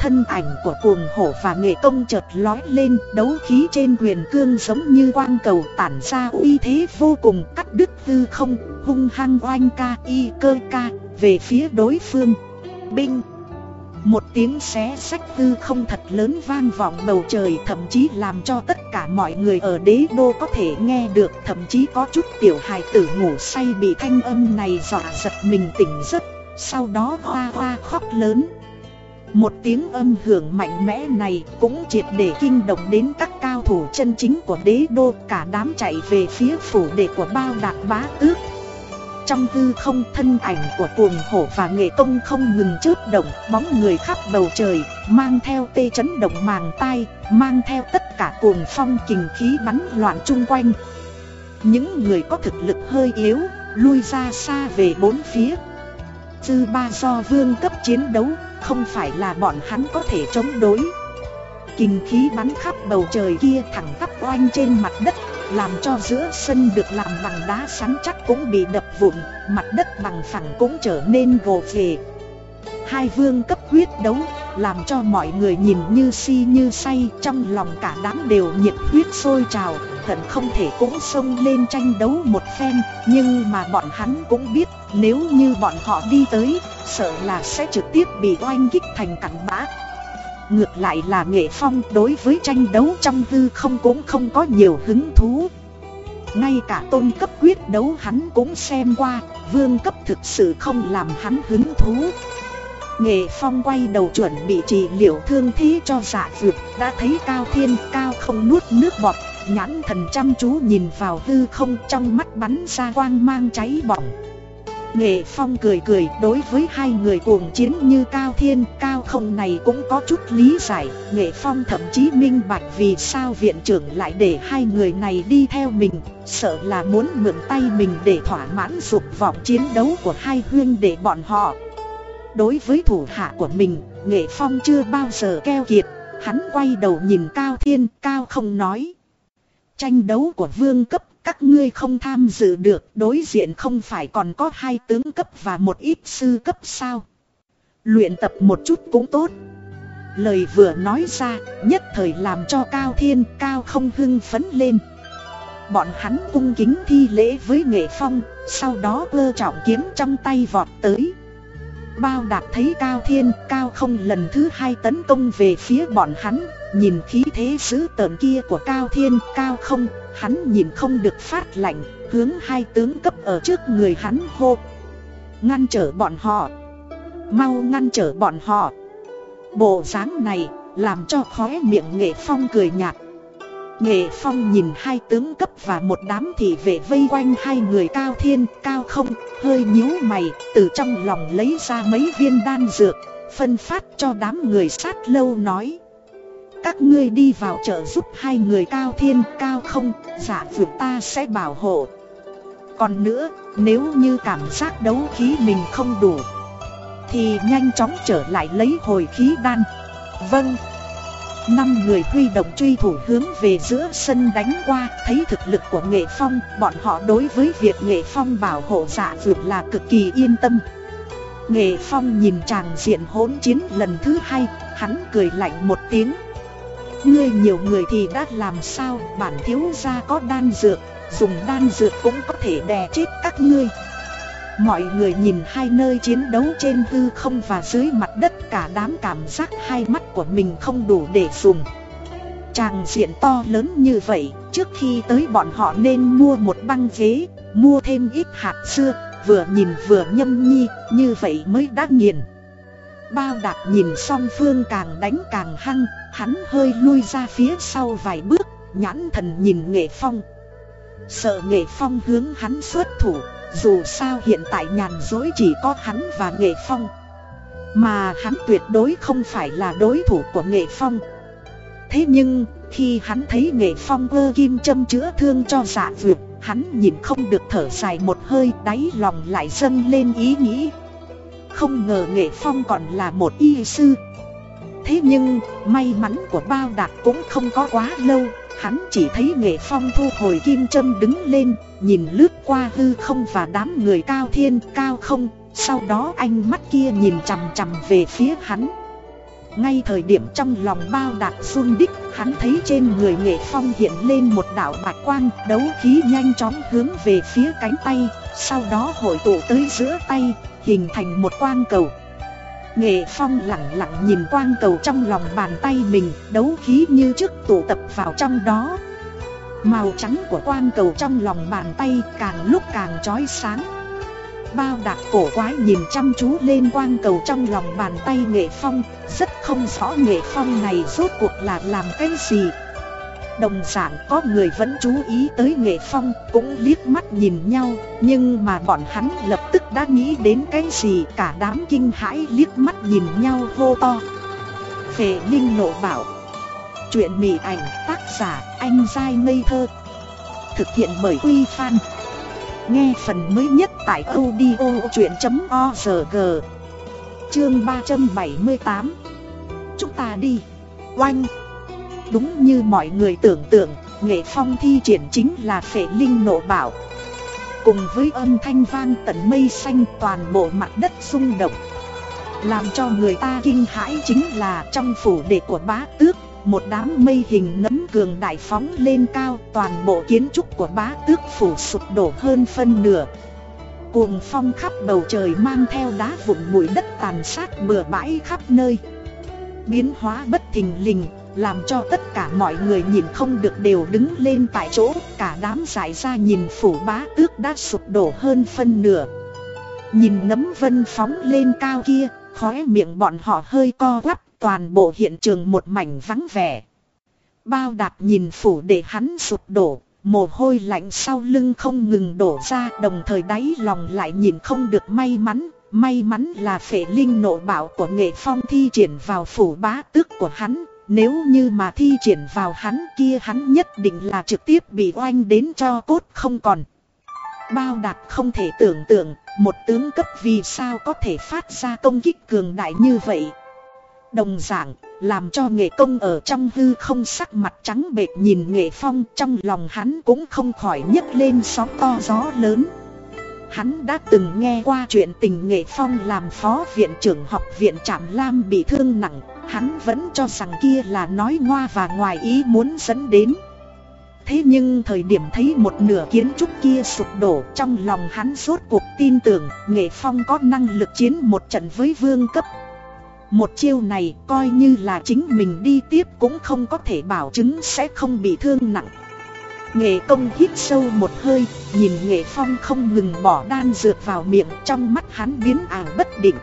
Thân ảnh của cuồng hổ và nghệ công chợt lói lên, đấu khí trên quyền cương giống như quang cầu tản ra uy thế vô cùng cắt đứt tư không, hung hăng oanh ca y cơ ca, về phía đối phương. Binh! Một tiếng xé sách tư không thật lớn vang vọng bầu trời, thậm chí làm cho tất cả mọi người ở đế đô có thể nghe được, Thậm chí có chút tiểu hài tử ngủ say bị thanh âm này dọa giật mình tỉnh giấc. Sau đó hoa hoa khóc lớn. Một tiếng âm hưởng mạnh mẽ này cũng triệt để kinh động đến các cao thủ chân chính của đế đô, Cả đám chạy về phía phủ đệ của bao đạt bá tước trong hư không, thân ảnh của cuồng hổ và nghệ công không ngừng chớp động, Bóng người khắp bầu trời, Mang theo tê chấn động màng tai, Mang theo tất cả cuồng phong kình khí bắn loạn chung quanh. Những người có thực lực hơi yếu, Lui ra xa về bốn phía. Dư ba do vương cấp chiến đấu, Không phải là bọn hắn có thể chống đối. Kình khí bắn khắp bầu trời kia thẳng tắp oanh trên mặt đất làm cho giữa sân được làm bằng đá sắn chắc cũng bị đập vụn, mặt đất bằng phẳng cũng trở nên gồ ghề. Hai vương cấp quyết đấu, làm cho mọi người nhìn như si như say, trong lòng cả đám đều nhiệt huyết sôi trào, hận không thể cũng xông lên tranh đấu một phen, nhưng mà bọn hắn cũng biết, nếu như bọn họ đi tới, sợ là sẽ trực tiếp bị oanh kích thành cảnh bã. Ngược lại là nghệ phong đối với tranh đấu trong hư không cũng không có nhiều hứng thú. Ngay cả tôn cấp quyết đấu hắn cũng xem qua, Vương cấp thực sự không làm hắn hứng thú. Nghệ phong quay đầu chuẩn bị trị liệu thương thế cho dạ dược, Đã thấy cao thiên cao không nuốt nước bọt, Nhãn thần chăm chú nhìn vào hư không trong mắt bắn ra quang mang cháy bỏng. Nghệ Phong cười cười đối với hai người cuồng chiến như Cao Thiên, Cao Không này cũng có chút lý giải. Nghệ Phong thậm chí minh bạch vì sao viện trưởng lại để hai người này đi theo mình, sợ là muốn mượn tay mình để thỏa mãn dục vọng chiến đấu của hai huyên để bọn họ. Đối với thủ hạ của mình, Nghệ Phong chưa bao giờ keo kiệt, hắn quay đầu nhìn Cao Thiên, Cao Không nói. Tranh đấu của vương cấp các ngươi không tham dự được, đối diện không phải còn có hai tướng cấp và một ít sư cấp sao? Luyện tập một chút cũng tốt. Lời vừa nói ra, nhất thời làm cho Cao Thiên, Cao không hưng phấn lên. Bọn hắn cung kính thi lễ với nghệ phong, Sau đó cơ trọng kiếm trong tay vọt tới. Bao đạt thấy Cao Thiên, Cao không lần thứ hai tấn công về phía bọn hắn Nhìn khí thế dữ tợn kia của Cao Thiên, Cao không, Hắn nhìn không được phát lạnh, Hướng hai tướng cấp ở trước người hắn hô. Ngăn trở bọn họ. Mau ngăn trở bọn họ. Bộ dáng này làm cho khóe miệng nghệ phong cười nhạt. Nghệ phong nhìn hai tướng cấp và một đám thị vệ vây quanh hai người cao thiên, cao không, Hơi nhíu mày, từ trong lòng lấy ra mấy viên đan dược, Phân phát cho đám người sát lâu nói các ngươi đi vào chợ giúp hai người cao thiên cao không, giả vượt ta sẽ bảo hộ. Còn nữa, nếu như cảm giác đấu khí mình không đủ, thì nhanh chóng trở lại lấy hồi khí đan. Vâng. Năm người huy động truy thủ hướng về giữa sân đánh qua, thấy thực lực của nghệ phong, bọn họ đối với việc nghệ phong bảo hộ giả vượt là cực kỳ yên tâm. Nghệ phong nhìn chàng diện hỗn chiến lần thứ hai, hắn cười lạnh một tiếng Ngươi nhiều người thì đã làm sao? Bản thiếu gia có đan dược, Dùng đan dược cũng có thể đè chết các ngươi. Mọi người nhìn hai nơi chiến đấu trên hư không và dưới mặt đất, Cả đám cảm giác hai mắt của mình không đủ để dùng. Tràng diện to lớn như vậy, Trước khi tới bọn họ nên mua một băng ghế, Mua thêm ít hạt xưa Vừa nhìn vừa nhâm nhi, Như vậy mới đã nghiền. Bao đạp nhìn song phương càng đánh càng hăng Hắn hơi lui ra phía sau vài bước Nhãn thần nhìn nghệ phong. Sợ nghệ phong hướng hắn xuất thủ Dù sao hiện tại nhàn dối chỉ có hắn và nghệ phong. Mà hắn tuyệt đối không phải là đối thủ của nghệ phong. Thế nhưng khi hắn thấy nghệ phong ơ kim châm chữa thương cho dạ dược, Hắn nhìn không được thở dài một hơi đáy lòng lại dâng lên ý nghĩ. Không ngờ nghệ phong còn là một y sư Thế nhưng, may mắn của bao đạt cũng không có quá lâu, Hắn chỉ thấy nghệ phong thu hồi kim châm đứng lên, Nhìn lướt qua hư không và đám người cao thiên, cao không, Sau đó anh mắt kia nhìn chằm chằm về phía hắn. Ngay thời điểm trong lòng bao đạt run đích, Hắn thấy trên người nghệ phong hiện lên một đạo bạch quang, Đấu khí nhanh chóng hướng về phía cánh tay, Sau đó hội tụ tới giữa tay, Hình thành một quang cầu. Nghệ phong lặng lặng nhìn quang cầu trong lòng bàn tay mình, Đấu khí như trước tụ tập vào trong đó. Màu trắng của quang cầu trong lòng bàn tay càng lúc càng chói sáng. Bao đạc cổ quái nhìn chăm chú lên quang cầu trong lòng bàn tay nghệ phong, Rất không rõ nghệ phong này rốt cuộc là làm cái gì. Đồng dạng có người vẫn chú ý tới nghệ phong, cũng liếc mắt nhìn nhau, Nhưng mà bọn hắn lập tức đã nghĩ đến cái gì cả đám kinh hãi liếc mắt nhìn nhau hô to. Phệ Linh nộ bảo, Chuyện mỉ ảnh tác giả anh dai ngây thơ, Thực hiện bởi Quy Phan. Nghe phần mới nhất tại audio chuyện.org Chương 378 Chúng ta đi. Oanh. Đúng như mọi người tưởng tượng, Nghệ phong thi triển chính là phệ linh nộ bảo. Cùng với âm thanh vang tận mây xanh, toàn bộ mặt đất rung động. Làm cho người ta kinh hãi chính là trong phủ đệ của bá tước, Một đám mây hình nấm cường đại phóng lên cao, Toàn bộ kiến trúc của bá tước phủ sụp đổ hơn phân nửa. Cuồng phong khắp bầu trời mang theo đá vụn bụi đất tàn sát bừa bãi khắp nơi. Biến hóa bất thình lình làm cho tất cả mọi người nhìn không được đều đứng lên tại chỗ, Cả đám giải ra nhìn phủ bá tước đã sụp đổ hơn phân nửa. Nhìn nấm vân phóng lên cao kia, Khóe miệng bọn họ hơi co quắp, Toàn bộ hiện trường một mảnh vắng vẻ. Bao đạp nhìn phủ để hắn sụp đổ, Mồ hôi lạnh sau lưng không ngừng đổ ra, Đồng thời đáy lòng lại nhìn không được may mắn May mắn là phệ linh nộ bảo của nghệ phong thi triển vào phủ bá tước của hắn. Nếu như mà thi triển vào hắn kia hắn nhất định là trực tiếp bị oanh đến cho cốt không còn. Bao đạt không thể tưởng tượng, một tướng cấp vì sao có thể phát ra công kích cường đại như vậy. Đồng dạng, làm cho nghệ công ở trong hư không sắc mặt trắng bệt nhìn nghệ phong trong lòng hắn cũng không khỏi nhấc lên sóng to gió lớn. Hắn đã từng nghe qua chuyện tình nghệ phong làm phó viện trưởng học viện Trạm Lam bị thương nặng Hắn vẫn cho rằng kia là nói ngoa và ngoài ý muốn dẫn đến. Thế nhưng thời điểm thấy một nửa kiến trúc kia sụp đổ trong lòng hắn rốt cuộc tin tưởng Nghệ Phong có năng lực chiến một trận với vương cấp. Một chiêu này coi như là chính mình đi tiếp cũng không có thể bảo chứng sẽ không bị thương nặng. Nghệ công hít sâu một hơi, nhìn Nghệ Phong không ngừng bỏ đan dược vào miệng trong mắt hắn biến ảo bất định.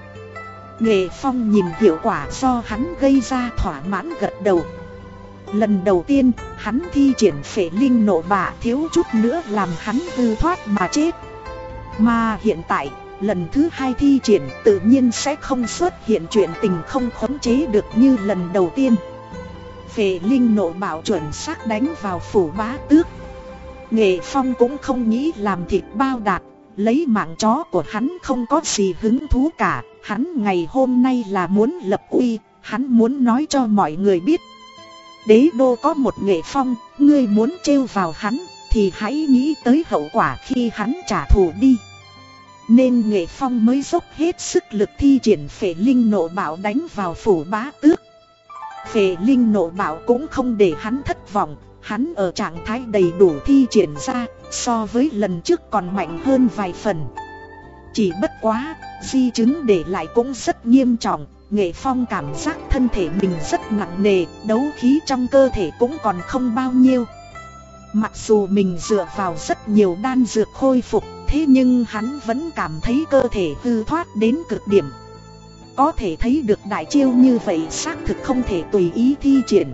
Nghệ Phong nhìn hiệu quả do hắn gây ra thỏa mãn gật đầu Lần đầu tiên, hắn thi triển phệ linh nộ bạ thiếu chút nữa làm hắn hư thoát mà chết. Mà hiện tại, lần thứ hai thi triển tự nhiên sẽ không xuất hiện chuyện tình không khống chế được như lần đầu tiên. Phệ linh nộ bảo chuẩn xác đánh vào phủ bá tước. Nghệ phong cũng không nghĩ làm thịt bao đạt, lấy mạng chó của hắn không có gì hứng thú cả. Hắn ngày hôm nay là muốn lập uy, hắn muốn nói cho mọi người biết Đế đô có một nghệ phong, ngươi muốn trêu vào hắn, thì hãy nghĩ tới hậu quả khi hắn trả thù đi. Nên nghệ phong mới dốc hết sức lực thi triển phệ linh nộ bảo đánh vào phủ bá tước. Phệ linh nộ bảo cũng không để hắn thất vọng, hắn ở trạng thái đầy đủ thi triển ra, so với lần trước còn mạnh hơn vài phần. Chỉ bất quá, di chứng để lại cũng rất nghiêm trọng, Nghệ Phong cảm giác thân thể mình rất nặng nề, đấu khí trong cơ thể cũng còn không bao nhiêu. Mặc dù mình dựa vào rất nhiều đan dược khôi phục, thế nhưng hắn vẫn cảm thấy cơ thể hư thoát đến cực điểm. Có thể thấy được đại chiêu như vậy xác thực không thể tùy ý thi triển.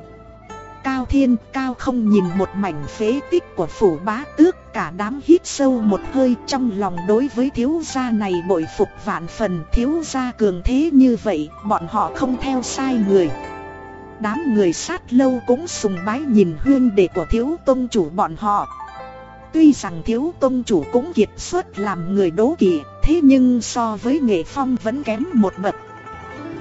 Cao thiên, cao không nhìn một mảnh phế tích của phủ bá tước, Cả đám hít sâu một hơi trong lòng đối với thiếu gia này bội phục vạn phần. Thiếu gia cường thế như vậy, bọn họ không theo sai người. Đám người sát lâu cũng sùng bái nhìn hương đệ của thiếu tôn chủ bọn họ. Tuy rằng thiếu tôn chủ cũng kiệt xuất làm người đố kỵ, Thế nhưng so với nghệ phong vẫn kém một bậc.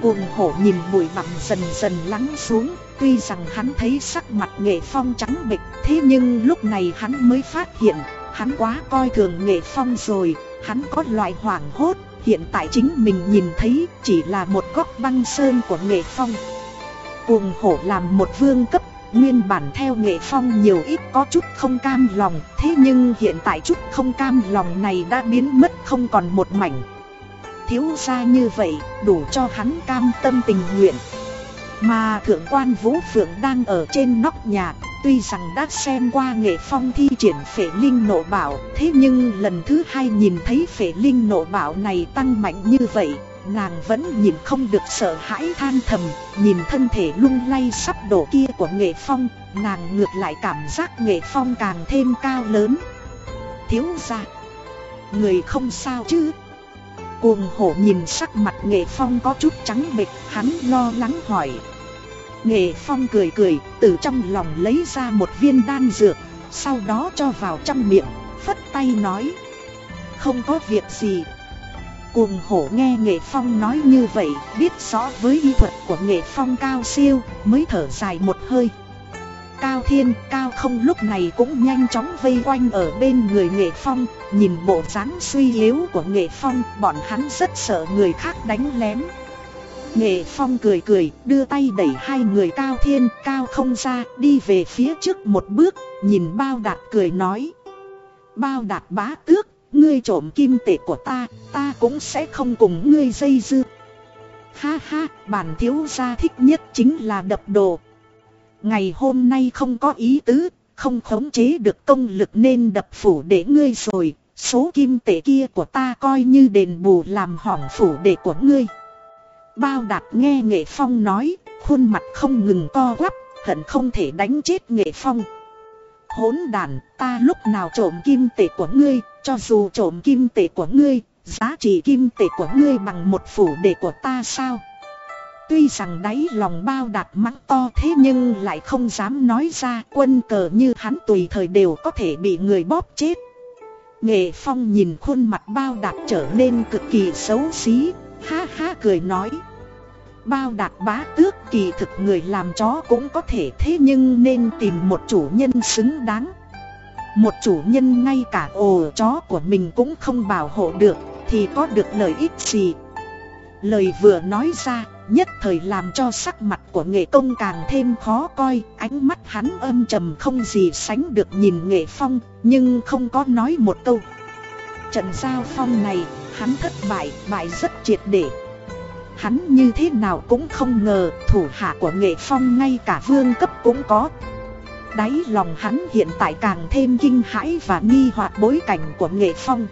Cuồng hổ nhìn bụi bặm dần dần lắng xuống Tuy rằng hắn thấy sắc mặt nghệ phong trắng bệch, Thế nhưng lúc này hắn mới phát hiện, Hắn quá coi thường nghệ phong rồi, Hắn có loại hoảng hốt, Hiện tại chính mình nhìn thấy chỉ là một góc băng sơn của nghệ phong. Cuồng hổ làm một vương cấp, Nguyên bản theo nghệ phong nhiều ít có chút không cam lòng, Thế nhưng hiện tại chút không cam lòng này đã biến mất không còn một mảnh. Thiếu ra như vậy, đủ cho hắn cam tâm tình nguyện mà thượng quan Vũ Phượng đang ở trên nóc nhà. Tuy rằng đã xem qua nghệ phong thi triển phệ linh nộ bảo, Thế nhưng lần thứ hai nhìn thấy phệ linh nộ bảo này tăng mạnh như vậy, Nàng vẫn nhìn không được sợ hãi than thầm, Nhìn thân thể lung lay sắp đổ kia của nghệ phong, Nàng ngược lại cảm giác nghệ phong càng thêm cao lớn. Thiếu ra Người không sao chứ? Cuồng hổ nhìn sắc mặt nghệ phong có chút trắng bệch, Hắn lo lắng hỏi. Nghệ phong cười cười, Từ trong lòng lấy ra một viên đan dược, Sau đó cho vào trong miệng, Phất tay nói. Không có việc gì. Cuồng hổ nghe Nghệ Phong nói như vậy, Biết rõ với y thuật của Nghệ Phong cao siêu, Mới thở dài một hơi. Cao Thiên, Cao không lúc này cũng nhanh chóng vây quanh ở bên người Nghệ Phong Nhìn bộ dáng suy yếu của Nghệ Phong Bọn hắn rất sợ người khác đánh lén Nghệ Phong cười cười, đưa tay đẩy hai người cao thiên cao không ra, đi về phía trước một bước, nhìn bao đạt cười nói. Bao đạt bá tước, ngươi trộm kim tệ của ta, ta cũng sẽ không cùng ngươi dây dưa. Ha ha, bản thiếu gia thích nhất chính là đập đồ. Ngày hôm nay không có ý tứ, không khống chế được công lực nên đập phủ để ngươi rồi, số kim tệ kia của ta coi như đền bù làm hỏng phủ để của ngươi. Bao đạt nghe nghệ phong nói, khuôn mặt không ngừng co quắp, hận không thể đánh chết nghệ phong. Hỗn đàn, ta lúc nào trộm kim tệ của ngươi, cho dù trộm kim tệ của ngươi, giá trị kim tệ của ngươi bằng một phủ đệ của ta sao? Tuy rằng đáy lòng bao đạt mắng to thế nhưng lại không dám nói ra quân cờ như hắn tùy thời đều có thể bị người bóp chết. Nghệ Phong nhìn khuôn mặt bao đạt trở nên cực kỳ xấu xí, ha ha cười nói. Bao đạt bá tước kỳ thực người làm chó cũng có thể thế nhưng nên tìm một chủ nhân xứng đáng. Một chủ nhân ngay cả ồ chó của mình cũng không bảo hộ được thì có được lợi ích gì. Lời vừa nói ra nhất thời làm cho sắc mặt của nghệ công càng thêm khó coi Ánh mắt hắn âm trầm không gì sánh được nhìn nghệ phong Nhưng không có nói một câu. Trận giao phong này hắn thất bại, bại rất triệt để. Hắn như thế nào cũng không ngờ thủ hạ của nghệ phong ngay cả vương cấp cũng có. Đáy lòng hắn hiện tại càng thêm kinh hãi và nghi hoặc bối cảnh của nghệ phong.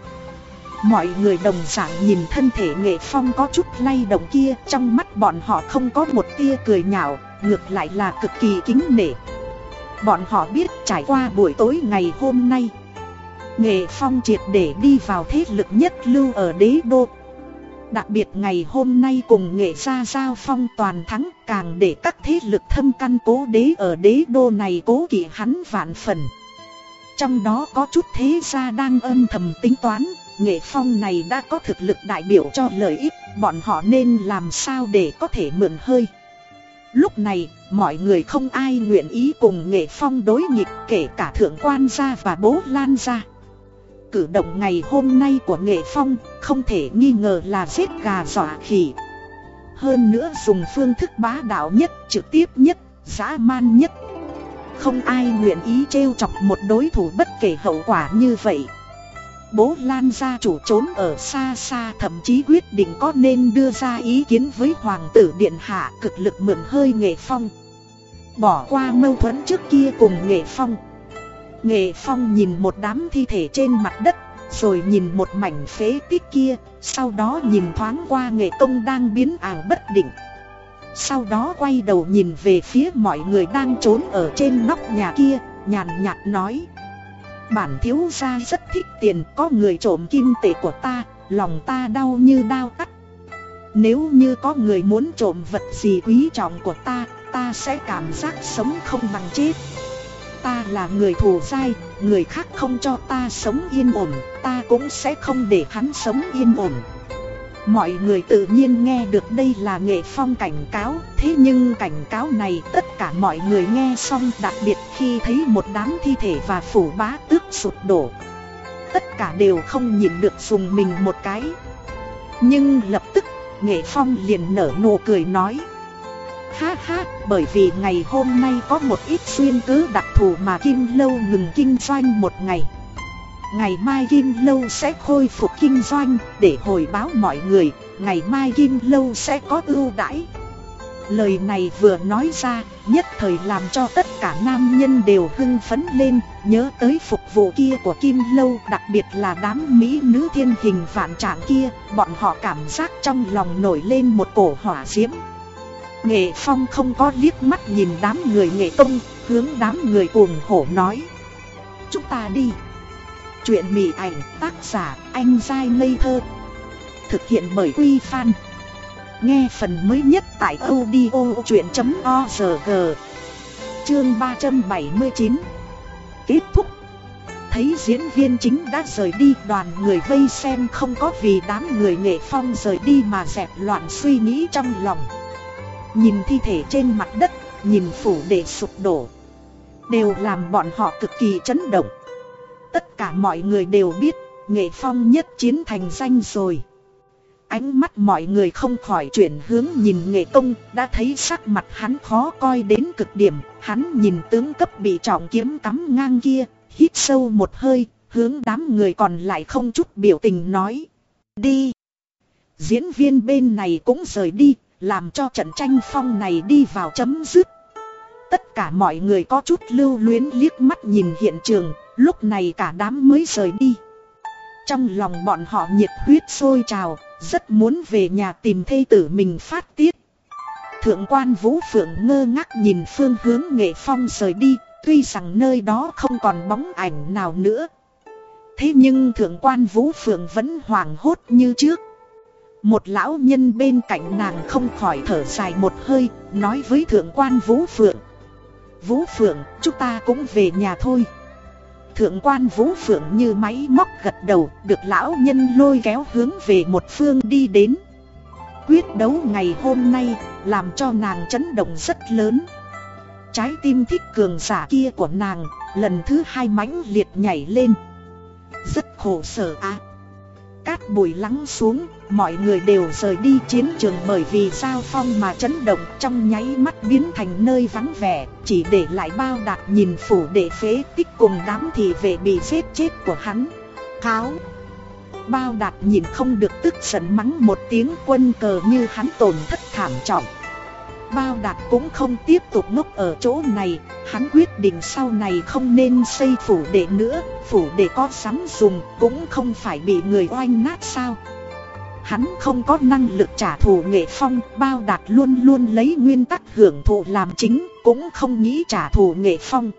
Mọi người đồng dạng nhìn thân thể nghệ phong có chút lay động kia Trong mắt bọn họ không có một tia cười nhạo Ngược lại là cực kỳ kính nể Bọn họ biết trải qua buổi tối ngày hôm nay Nghệ phong triệt để đi vào thế lực nhất lưu ở đế đô Đặc biệt ngày hôm nay cùng nghệ gia giao phong toàn thắng càng để các thế lực thâm căn cố đế ở đế đô này cố kỵ hắn vạn phần. Trong đó có chút thế gia đang âm thầm tính toán, nghệ phong này đã có thực lực đại biểu cho lợi ích, bọn họ nên làm sao để có thể mượn hơi. Lúc này, mọi người không ai nguyện ý cùng nghệ phong đối nghịch kể cả thượng quan gia và bố lan gia. Cử động ngày hôm nay của nghệ phong không thể nghi ngờ là giết gà dọa khỉ. Hơn nữa dùng phương thức bá đạo nhất, trực tiếp nhất, dã man nhất. Không ai nguyện ý trêu chọc một đối thủ bất kể hậu quả như vậy. Bố Lan gia chủ trốn ở xa xa thậm chí quyết định có nên đưa ra ý kiến với Hoàng tử Điện Hạ cực lực mượn hơi nghệ phong. Bỏ qua mâu thuẫn trước kia cùng nghệ phong. Nghệ Phong nhìn một đám thi thể trên mặt đất, rồi nhìn một mảnh phế tích kia, sau đó nhìn thoáng qua nghệ công đang biến ảo bất định. Sau đó quay đầu nhìn về phía mọi người đang trốn ở trên nóc nhà kia, nhàn nhạt nói. Bản thiếu gia rất thích tiền, có người trộm kim tệ của ta, lòng ta đau như đau cắt. Nếu như có người muốn trộm vật gì quý trọng của ta, ta sẽ cảm giác sống không bằng chết. Ta là người thù dai, người khác không cho ta sống yên ổn, ta cũng sẽ không để hắn sống yên ổn. Mọi người tự nhiên nghe được đây là nghệ phong cảnh cáo, thế nhưng cảnh cáo này tất cả mọi người nghe xong đặc biệt khi thấy một đám thi thể và phủ bá tước sụp đổ. Tất cả đều không nhìn được dùng mình một cái. Nhưng lập tức, nghệ phong liền nở nụ cười nói. Ha ha, bởi vì ngày hôm nay có một ít xuyên cứ đặc thù mà Kim Lâu ngừng kinh doanh một ngày. Ngày mai Kim Lâu sẽ khôi phục kinh doanh để hồi báo mọi người, ngày mai Kim Lâu sẽ có ưu đãi. Lời này vừa nói ra, nhất thời làm cho tất cả nam nhân đều hưng phấn lên, nhớ tới phục vụ kia của Kim Lâu, đặc biệt là đám mỹ nữ thiên hình vạn trạng kia, bọn họ cảm giác trong lòng nổi lên một cổ hỏa diễm. Nghệ Phong không có liếc mắt nhìn đám người nghệ công, hướng đám người cuồng hổ nói. Chúng ta đi. Chuyện mị ảnh tác giả anh dai ngây thơ. Thực hiện bởi Quy Phan. Nghe phần mới nhất tại audio chuyện.org. Chương 379. Kết thúc. Thấy diễn viên chính đã rời đi đoàn người vây xem không có vì đám người nghệ phong rời đi mà dẹp loạn suy nghĩ trong lòng. Nhìn thi thể trên mặt đất, nhìn phủ để sụp đổ Đều làm bọn họ cực kỳ chấn động Tất cả mọi người đều biết Nghệ Phong nhất chiến thành danh rồi ánh mắt mọi người không khỏi chuyển hướng nhìn nghệ công, đã thấy sắc mặt hắn khó coi đến cực điểm, hắn nhìn tướng cấp bị trọng kiếm cắm ngang kia, hít sâu một hơi, hướng đám người còn lại không chút biểu tình nói. Đi! Diễn viên bên này cũng rời đi, làm cho trận tranh phong này đi vào chấm dứt. Tất cả mọi người có chút lưu luyến liếc mắt nhìn hiện trường, lúc này cả đám mới rời đi. Trong lòng bọn họ nhiệt huyết sôi trào, rất muốn về nhà tìm thê tử mình phát tiết. Thượng quan Vũ Phượng ngơ ngác nhìn phương hướng nghệ phong rời đi, tuy rằng nơi đó không còn bóng ảnh nào nữa. Thế nhưng thượng quan Vũ Phượng vẫn hoảng hốt như trước. Một lão nhân bên cạnh nàng không khỏi thở dài một hơi, nói với thượng quan Vũ Phượng. Vũ Phượng, chúng ta cũng về nhà thôi. Thượng quan Vũ Phượng như máy móc gật đầu, được lão nhân lôi kéo hướng về một phương đi đến. Quyết đấu ngày hôm nay, làm cho nàng chấn động rất lớn. Trái tim thích cường giả kia của nàng, lần thứ hai mãnh liệt nhảy lên. Rất khổ sở á. Cát bụi lắng xuống, mọi người đều rời đi chiến trường bởi vì giao phong mà chấn động trong nháy mắt biến thành nơi vắng vẻ, chỉ để lại bao đạt nhìn phủ để phế tích cùng đám thị vệ bị giết chết của hắn. Kháo! Bao đạt nhìn không được tức giận mắng một tiếng quân cờ như hắn tổn thất thảm trọng. Bao Đạt cũng không tiếp tục ngốc ở chỗ này, hắn quyết định sau này không nên xây phủ đệ nữa, phủ đệ có sắm dùng cũng không phải bị người oanh nát sao. Hắn không có năng lực trả thù nghệ phong, Bao Đạt luôn luôn lấy nguyên tắc hưởng thụ làm chính, cũng không nghĩ trả thù nghệ phong.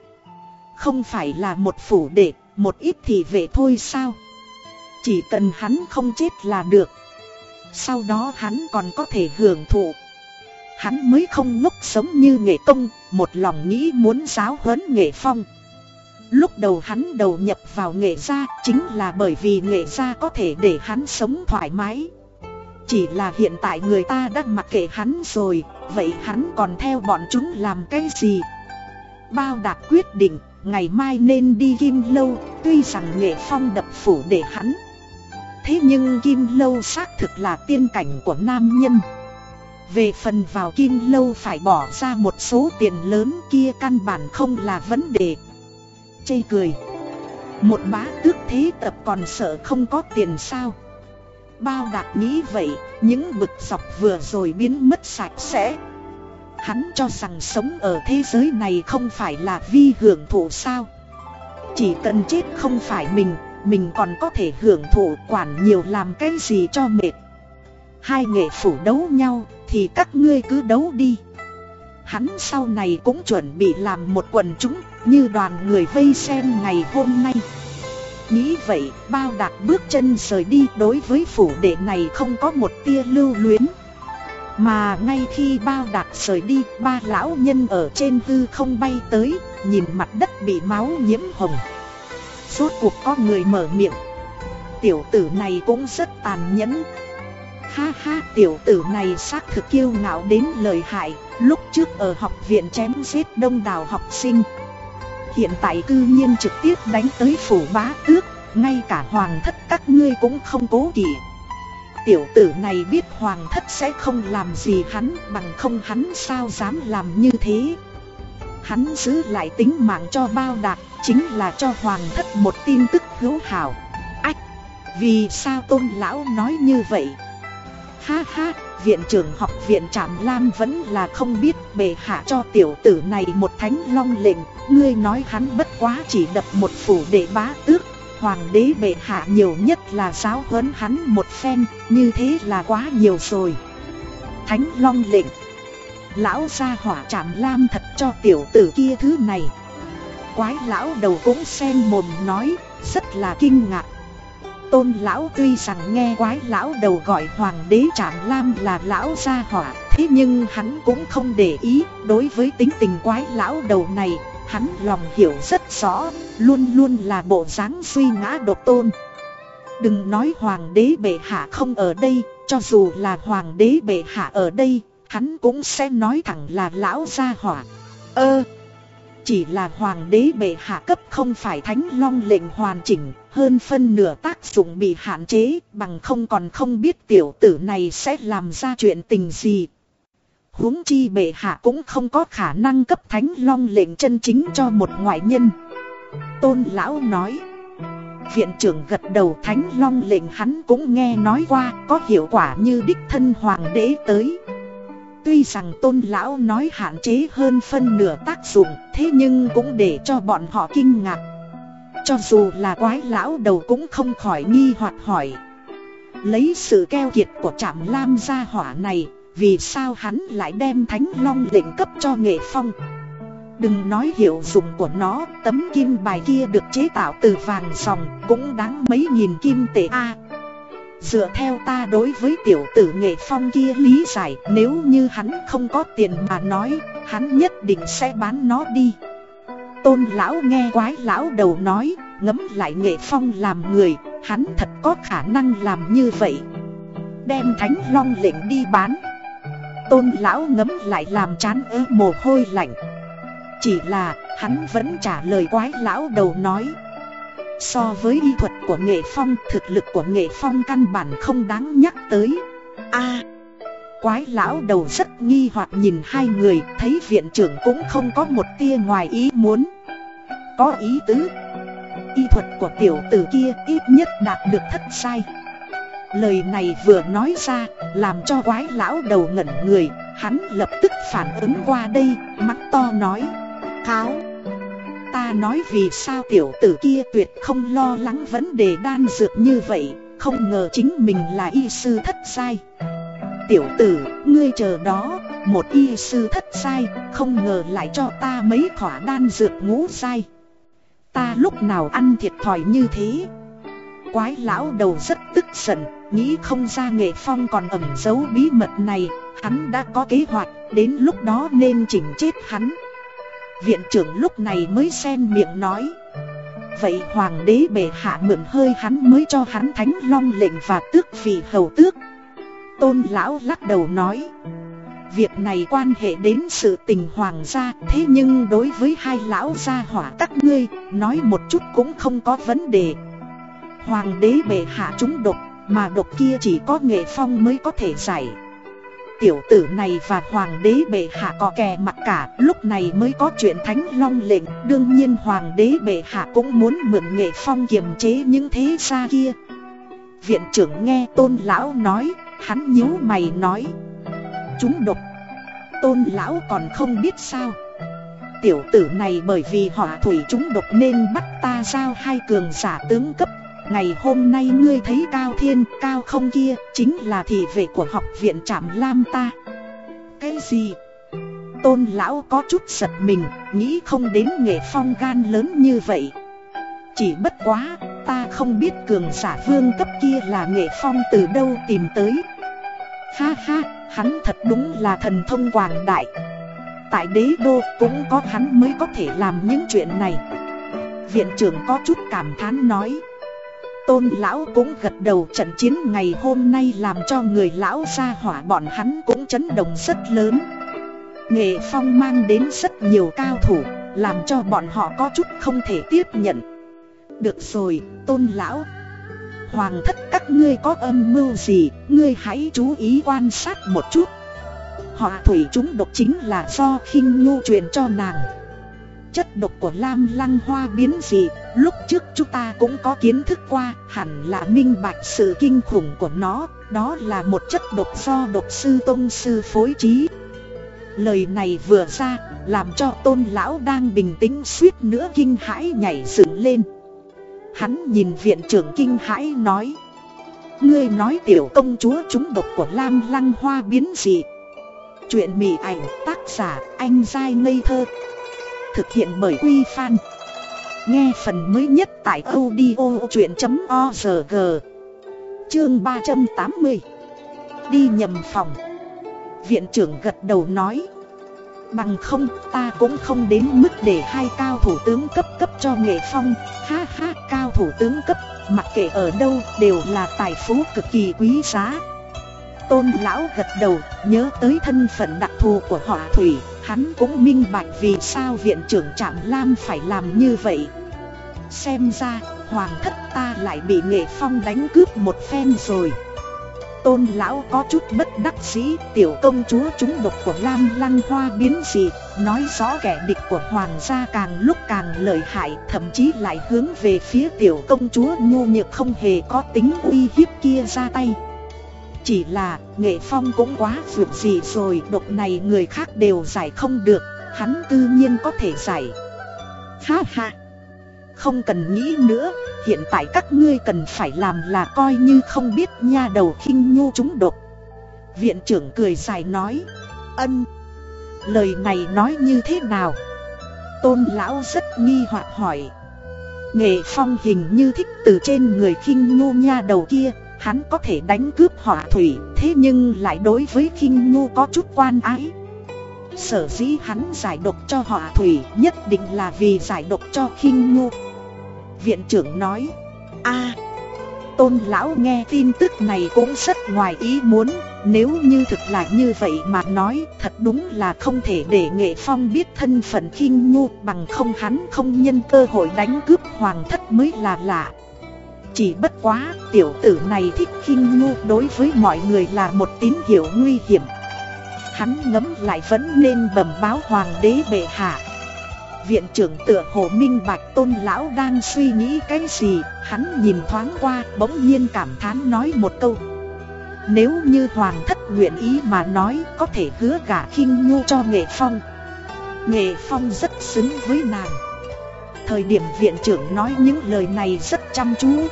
Không phải là một phủ đệ, một ít thì về thôi sao. Chỉ cần hắn không chết là được. Sau đó hắn còn có thể hưởng thụ Hắn mới không ngốc sống như nghệ công, một lòng nghĩ muốn giáo huấn nghệ phong. Lúc đầu hắn đầu nhập vào nghệ gia chính là bởi vì nghệ gia có thể để hắn sống thoải mái. Chỉ là hiện tại người ta đã mặc kệ hắn rồi, vậy hắn còn theo bọn chúng làm cái gì? Bao đạt quyết định, ngày mai nên đi Kim Lâu, tuy rằng nghệ phong đập phủ để hắn. Thế nhưng Kim Lâu xác thực là tiên cảnh của nam nhân. Về phần vào kim lâu phải bỏ ra một số tiền lớn kia căn bản không là vấn đề. Chê cười. Một bá tước thế tập còn sợ không có tiền sao? Bao đạt nghĩ vậy, Những bực dọc vừa rồi biến mất sạch sẽ. Hắn cho rằng sống ở thế giới này không phải là vi hưởng thụ sao? Chỉ cần chết không phải mình Mình còn có thể hưởng thụ quản nhiều làm cái gì cho mệt. Hai nghệ phủ đấu nhau thì các ngươi cứ đấu đi. Hắn sau này cũng chuẩn bị làm một quần chúng, Như đoàn người vây xem ngày hôm nay. Nghĩ vậy, bao đạt bước chân rời đi, Đối với phủ đệ này không có một tia lưu luyến. Mà ngay khi bao đạt rời đi, Ba lão nhân ở trên hư không bay tới, Nhìn mặt đất bị máu nhiễm hồng. Suốt cuộc có người mở miệng. Tiểu tử này cũng rất tàn nhẫn. Ha ha, tiểu tử này xác thực kiêu ngạo đến lời hại, Lúc trước ở học viện chém giết đông đảo học sinh. Hiện tại cư nhiên trực tiếp đánh tới phủ bá tước, Ngay cả hoàng thất các ngươi cũng không cố kỵ. Tiểu tử này biết hoàng thất sẽ không làm gì hắn, Bằng không hắn sao dám làm như thế. Hắn giữ lại tính mạng cho bao đạt, Chính là cho hoàng thất một tin tức hữu hảo. Ách, Vì sao tôn lão nói như vậy? Ha ha, viện trưởng học viện Trạm Lam vẫn là không biết bệ hạ cho tiểu tử này một thánh long lệnh, ngươi nói hắn bất quá chỉ đập một phủ để bá tước, hoàng đế bệ hạ nhiều nhất là giáo huấn hắn một phen, như thế là quá nhiều rồi. Thánh long lệnh, lão gia hỏa Trạm Lam thật cho tiểu tử kia thứ này. Quái lão đầu cũng sen mồm nói, rất là kinh ngạc. Tôn lão tuy rằng nghe quái lão đầu gọi hoàng đế Trạm Lam là lão gia hỏa, Thế nhưng hắn cũng không để ý, Đối với tính tình quái lão đầu này, Hắn lòng hiểu rất rõ, Luôn luôn là bộ dáng suy ngã độc tôn. Đừng nói hoàng đế bệ hạ không ở đây, Cho dù là hoàng đế bệ hạ ở đây, Hắn cũng sẽ nói thẳng là lão gia hỏa. Ơ chỉ là hoàng đế bệ hạ cấp không phải thánh long lệnh hoàn chỉnh, hơn phân nửa tác dụng bị hạn chế, bằng không còn không biết tiểu tử này sẽ làm ra chuyện tình gì. huống chi bệ hạ cũng không có khả năng cấp thánh long lệnh chân chính cho một ngoại nhân. Tôn lão nói. Viện trưởng gật đầu thánh long lệnh hắn cũng nghe nói qua có hiệu quả như đích thân hoàng đế tới. Tuy rằng tôn lão nói hạn chế hơn phân nửa tác dụng thế nhưng cũng để cho bọn họ kinh ngạc. Cho dù là quái lão đầu cũng không khỏi nghi hoặc hỏi. Lấy sự keo kiệt của trạm lam gia hỏa này, vì sao hắn lại đem thánh long lệnh cấp cho nghệ phong. Đừng nói hiệu dụng của nó, tấm kim bài kia được chế tạo từ vàng sòng cũng đáng mấy nghìn kim tệ a. Dựa theo ta đối với tiểu tử nghệ phong kia lý giải, Nếu như hắn không có tiền mà nói, Hắn nhất định sẽ bán nó đi. Tôn lão nghe quái lão đầu nói Ngấm lại nghệ phong làm người, Hắn thật có khả năng làm như vậy. Đem thánh long lệnh đi bán. Tôn lão ngấm lại làm chán ớ mồ hôi lạnh. Chỉ là, hắn vẫn trả lời quái lão đầu nói So với y thuật của nghệ phong, Thực lực của nghệ phong căn bản không đáng nhắc tới. A. Quái lão đầu rất nghi hoặc nhìn hai người, Thấy viện trưởng cũng không có một tia ngoài ý muốn. Có ý tứ. Y thuật của tiểu tử kia ít nhất đạt được thất sai Lời này vừa nói ra, Làm cho quái lão đầu ngẩn người, Hắn lập tức phản ứng qua đây Mắt to nói Kháo Ta nói vì sao tiểu tử kia tuyệt không lo lắng vấn đề đan dược như vậy Không ngờ chính mình là y sư thất sai Tiểu tử, ngươi chờ đó, một y sư thất sai Không ngờ lại cho ta mấy khỏa đan dược ngũ sai Ta lúc nào ăn thiệt thòi như thế? Quái lão đầu rất tức giận Nghĩ không ra nghệ phong còn ẩn giấu bí mật này Hắn đã có kế hoạch Đến lúc đó nên chỉnh chết hắn. Viện trưởng lúc này mới xen miệng nói. Vậy hoàng đế bệ hạ mượn hơi hắn mới cho hắn thánh long lệnh và tước vị hầu tước. Tôn lão lắc đầu nói. Việc này quan hệ đến sự tình hoàng gia, Thế nhưng đối với hai lão gia hỏa các ngươi, Nói một chút cũng không có vấn đề. Hoàng đế bệ hạ chúng độc, Mà độc kia chỉ có nghệ phong mới có thể giải. Tiểu tử này và hoàng đế bệ hạ có kè mặt cả, Lúc này mới có chuyện thánh long lệnh. Đương nhiên hoàng đế bệ hạ cũng muốn mượn nghệ phong kiềm chế những thế gia kia. Viện trưởng nghe tôn lão nói, Hắn nhíu mày nói, Chúng độc, Tôn lão còn không biết sao? Tiểu tử này bởi vì họ thủy chúng độc nên bắt ta giao hai cường giả tướng cấp Ngày hôm nay ngươi thấy cao thiên, cao không kia, Chính là thị vệ của học viện Trạm Lam ta. Cái gì? Tôn lão có chút giật mình, Nghĩ không đến nghệ phong gan lớn như vậy. Chỉ bất quá, Ta không biết cường giả vương cấp kia là nghệ phong từ đâu tìm tới. Ha ha, Hắn thật đúng là thần thông quảng đại. Tại đế đô cũng có hắn mới có thể làm những chuyện này. Viện trưởng có chút cảm thán nói. Tôn lão cũng gật đầu trận chiến ngày hôm nay làm cho người lão ra hỏa bọn hắn cũng chấn động rất lớn. Nghệ phong mang đến rất nhiều cao thủ Làm cho bọn họ có chút không thể tiếp nhận. Được rồi, tôn lão. Hoàng thất các ngươi có âm mưu gì Ngươi hãy chú ý quan sát một chút. Họ thủy chúng độc chính là do khinh nhu truyền cho nàng. Chất độc của lam lăng hoa biến dị, Lúc trước chúng ta cũng có kiến thức qua, Hẳn là minh bạch sự kinh khủng của nó, Đó là một chất độc do độc sư tôn sư phối trí. Lời này vừa ra, Làm cho tôn lão đang bình tĩnh suýt nữa kinh hãi nhảy dựng lên. Hắn nhìn viện trưởng kinh hãi nói, Ngươi nói tiểu công chúa chúng độc của lam lăng hoa biến dị. Chuyện mị ảnh, tác giả, anh dai ngây thơ. Thực hiện bởi Quy Phan. Nghe phần mới nhất tại audio chuyện.org Chương 380 Đi nhầm phòng. Viện trưởng gật đầu nói. Bằng không, ta cũng không đến mức để hai cao thủ tướng cấp cấp cho nghệ phong. Ha ha, cao thủ tướng cấp, mặc kệ ở đâu, đều là tài phú cực kỳ quý giá. Tôn lão gật đầu, nhớ tới thân phận đặc thù của họ thủy. Hắn cũng minh bạch vì sao viện trưởng Trạm Lam phải làm như vậy. Xem ra, hoàng thất ta lại bị nghệ phong đánh cướp một phen rồi. Tôn lão có chút bất đắc dĩ, Tiểu công chúa chúng độc của Lam Lăng Hoa biến dị, Nói rõ kẻ địch của hoàng gia càng lúc càng lợi hại, Thậm chí lại hướng về phía tiểu công chúa nhu nhược không hề có tính uy hiếp kia ra tay. Chỉ là, nghệ phong cũng quá vượt gì rồi, Độc này người khác đều giải không được, Hắn tự nhiên có thể giải. Ha ha. Không cần nghĩ nữa, Hiện tại các ngươi cần phải làm là coi như không biết nha đầu khinh nhu chúng độc. Viện trưởng cười dài nói, Ân, Lời này nói như thế nào? Tôn lão rất nghi hoặc hỏi. Nghệ phong hình như thích từ trên người khinh nhu nha đầu kia. Hắn có thể đánh cướp hỏa thủy, Thế nhưng lại đối với khinh nhu có chút quan ái. Sở dĩ hắn giải độc cho hỏa thủy, Nhất định là vì giải độc cho khinh nhu. Viện trưởng nói, a, Tôn lão nghe tin tức này cũng rất ngoài ý muốn, Nếu như thực là như vậy mà nói, Thật đúng là không thể để nghệ phong biết thân phận khinh nhu, Bằng không hắn không nhân cơ hội đánh cướp hoàng thất mới là lạ. Chỉ bất quá, tiểu tử này thích khinh nhu, đối với mọi người là một tín hiệu nguy hiểm. Hắn ngấm lại vẫn nên bẩm báo hoàng đế bệ hạ. Viện trưởng tựa hồ minh bạch tôn lão đang suy nghĩ cái gì, Hắn nhìn thoáng qua, bỗng nhiên cảm thán nói một câu. Nếu như hoàng thất nguyện ý mà nói, có thể hứa gả khinh nhu cho nghệ phong. Nghệ phong rất xứng với nàng. Thời điểm viện trưởng nói những lời này rất chăm chú.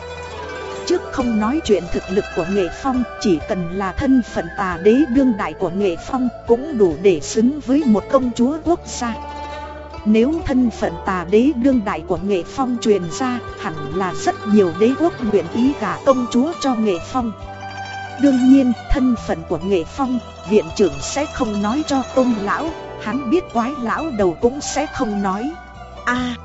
Trước không nói chuyện thực lực của nghệ phong, Chỉ cần là thân phận tà đế đương đại của nghệ phong Cũng đủ để xứng với một công chúa quốc gia. Nếu thân phận tà đế đương đại của nghệ phong truyền ra, Hẳn là rất nhiều đế quốc nguyện ý gả công chúa cho nghệ phong. Đương nhiên, thân phận của nghệ phong, Viện trưởng sẽ không nói cho tôn lão, Hắn biết quái lão đầu cũng sẽ không nói. A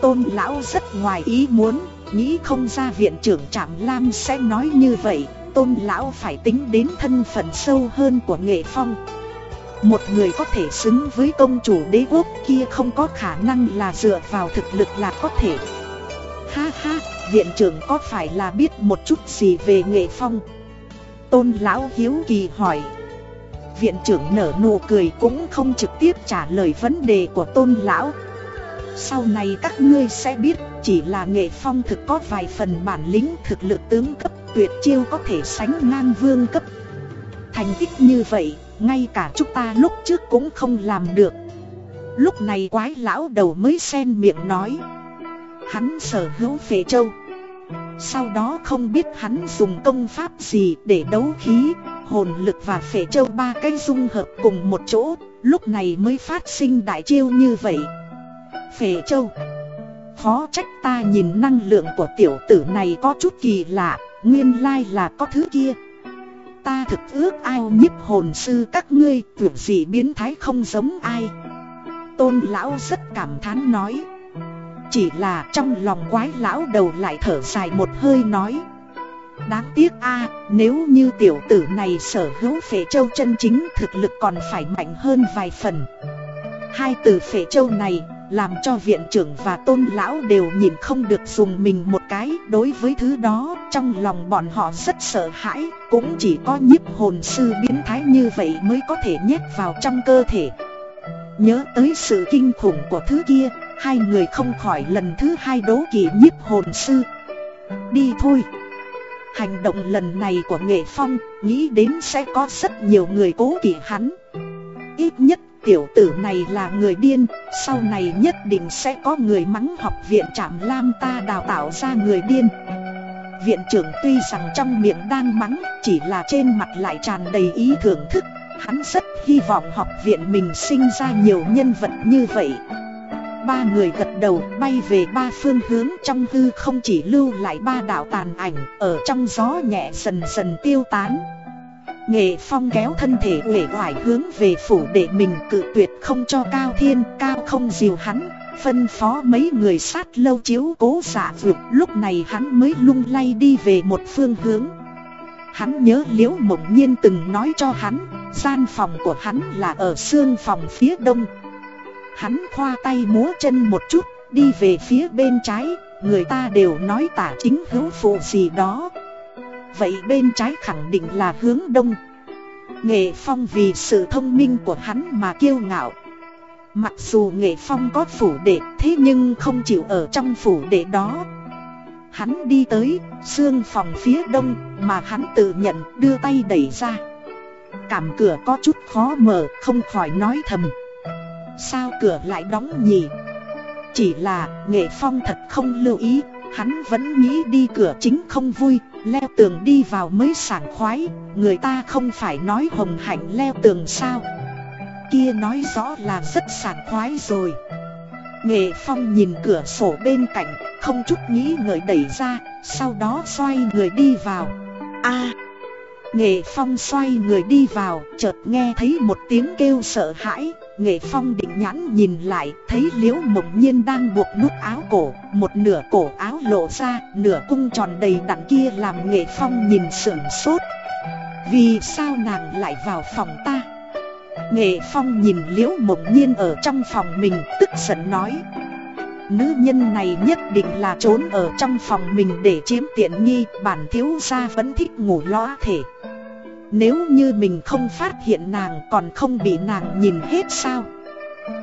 Tôn lão rất ngoài ý muốn Nghĩ không ra viện trưởng Trạm Lam sẽ nói như vậy Tôn lão phải tính đến thân phận sâu hơn của nghệ phong. Một người có thể xứng với công chủ đế quốc kia không có khả năng là dựa vào thực lực là có thể. Ha ha, viện trưởng có phải là biết một chút gì về nghệ phong? Tôn lão hiếu kỳ hỏi. Viện trưởng nở nụ cười cũng không trực tiếp trả lời vấn đề của tôn lão. Sau này các ngươi sẽ biết, chỉ là nghệ phong thực có vài phần bản lĩnh thực lực tướng cấp tuyệt chiêu có thể sánh ngang vương cấp. Thành tích như vậy, ngay cả chúng ta lúc trước cũng không làm được. Lúc này quái lão đầu mới xen miệng nói. Hắn sở hữu phệ châu. Sau đó không biết hắn dùng công pháp gì để đấu khí, Hồn lực và phệ châu ba cái dung hợp cùng một chỗ, Lúc này mới phát sinh đại chiêu như vậy. Phệ châu. Khó trách ta nhìn năng lượng của tiểu tử này có chút kỳ lạ, Nguyên lai là có thứ kia. Ta thực ước ao nhiếp hồn sư các ngươi tưởng gì biến thái không giống ai. Tôn lão rất cảm thán nói. Chỉ là trong lòng quái lão đầu lại thở dài một hơi nói. Đáng tiếc a, nếu như tiểu tử này sở hữu phệ châu chân chính thực lực còn phải mạnh hơn vài phần. Hai từ phệ châu này làm cho viện trưởng và tôn lão đều nhìn không được dùng mình một cái. Đối với thứ đó, trong lòng bọn họ rất sợ hãi. Cũng chỉ có nhiếp hồn sư biến thái như vậy mới có thể nhét vào trong cơ thể. Nhớ tới sự kinh khủng của thứ kia, Hai người không khỏi lần thứ hai đố kỵ nhiếp hồn sư. Đi thôi. Hành động lần này của nghệ phong, Nghĩ đến sẽ có rất nhiều người cố kỵ hắn. Ít nhất tiểu tử này là người điên, sau này nhất định sẽ có người mắng học viện trạm lam ta đào tạo ra người điên. Viện trưởng tuy rằng trong miệng đang mắng, chỉ là trên mặt lại tràn đầy ý thưởng thức, hắn rất hy vọng học viện mình sinh ra nhiều nhân vật như vậy. Ba người gật đầu bay về ba phương hướng trong hư không chỉ lưu lại ba đạo tàn ảnh ở trong gió nhẹ dần dần tiêu tán. Nghệ Phong kéo thân thể uể oải hướng về phủ để mình cự tuyệt không cho Cao Thiên, Cao không dìu hắn, phân phó mấy người sát lâu chiếu cố giả vượt lúc này hắn mới lung lay đi về một phương hướng. Hắn nhớ liễu mộng nhiên từng nói cho hắn Gian phòng của hắn là ở xương phòng phía đông. Hắn khoa tay múa chân một chút Đi về phía bên trái Người ta đều nói tả chính hữu phụ gì đó. Vậy bên trái khẳng định là hướng đông. Nghệ Phong vì sự thông minh của hắn mà kiêu ngạo. Mặc dù Nghệ Phong có phủ đệ, thế nhưng không chịu ở trong phủ đệ đó. Hắn đi tới, xương phòng phía đông, mà hắn tự nhận, đưa tay đẩy ra. Cảm cửa có chút khó mở, không khỏi nói thầm. Sao cửa lại đóng nhỉ? Chỉ là, Nghệ Phong thật không lưu ý. Hắn vẫn nghĩ đi cửa chính không vui, Leo tường đi vào mới sảng khoái, Người ta không phải nói hồng hạnh leo tường sao. Kia nói rõ là rất sảng khoái rồi. Nghệ Phong nhìn cửa sổ bên cạnh, Không chút nghĩ ngợi đẩy ra, Sau đó xoay người đi vào. A! Nghệ Phong xoay người đi vào, Chợt nghe thấy một tiếng kêu sợ hãi. Nghệ Phong định nhãn nhìn lại, Thấy liễu mộng nhiên đang buộc nút áo cổ, Một nửa cổ áo lộ ra, Nửa cung tròn đầy đặn kia làm Nghệ Phong nhìn sưởng sốt. Vì sao nàng lại vào phòng ta? Nghệ Phong nhìn liễu mộng nhiên ở trong phòng mình, Tức giận nói. Nữ nhân này nhất định là trốn ở trong phòng mình để chiếm tiện nghi, Bản thiếu gia vẫn thích ngủ lõa thể nếu như mình không phát hiện nàng còn không bị nàng nhìn hết sao?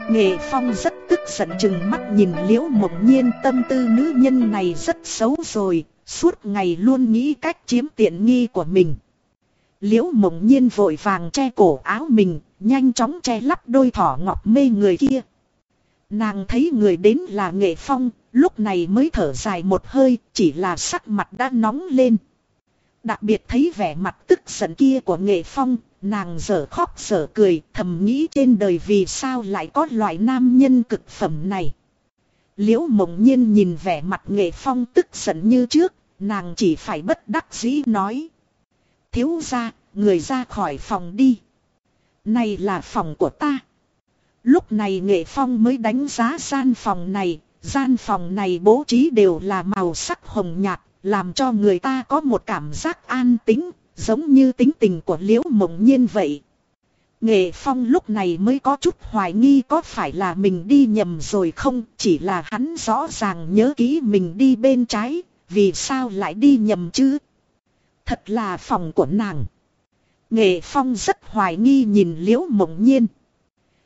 Nghệ Phong rất tức giận chừng mắt nhìn liễu mộng nhiên, tâm tư nữ nhân này rất xấu rồi, Suốt ngày luôn nghĩ cách chiếm tiện nghi của mình. Liễu mộng nhiên vội vàng che cổ áo mình, Nhanh chóng che lắp đôi thỏ ngọc mê người kia. Nàng thấy người đến là Nghệ Phong, Lúc này mới thở dài một hơi, Chỉ là sắc mặt đã nóng lên. Đặc biệt thấy vẻ mặt tức giận kia của nghệ phong, nàng dở khóc dở cười, thầm nghĩ trên đời vì sao lại có loại nam nhân cực phẩm này. Liễu mộng nhiên nhìn vẻ mặt nghệ phong tức giận như trước, nàng chỉ phải bất đắc dĩ nói. Thiếu ra, người ra khỏi phòng đi. Này là phòng của ta. Lúc này nghệ phong mới đánh giá gian phòng này, gian phòng này bố trí đều là màu sắc hồng nhạt, làm cho người ta có một cảm giác an tính, giống như tính tình của liễu mộng nhiên vậy. Nghệ Phong lúc này mới có chút hoài nghi có phải là mình đi nhầm rồi không, chỉ là hắn rõ ràng nhớ kỹ mình đi bên trái, vì sao lại đi nhầm chứ? Thật là phòng của nàng. Nghệ Phong rất hoài nghi nhìn Liễu Mộng Nhiên.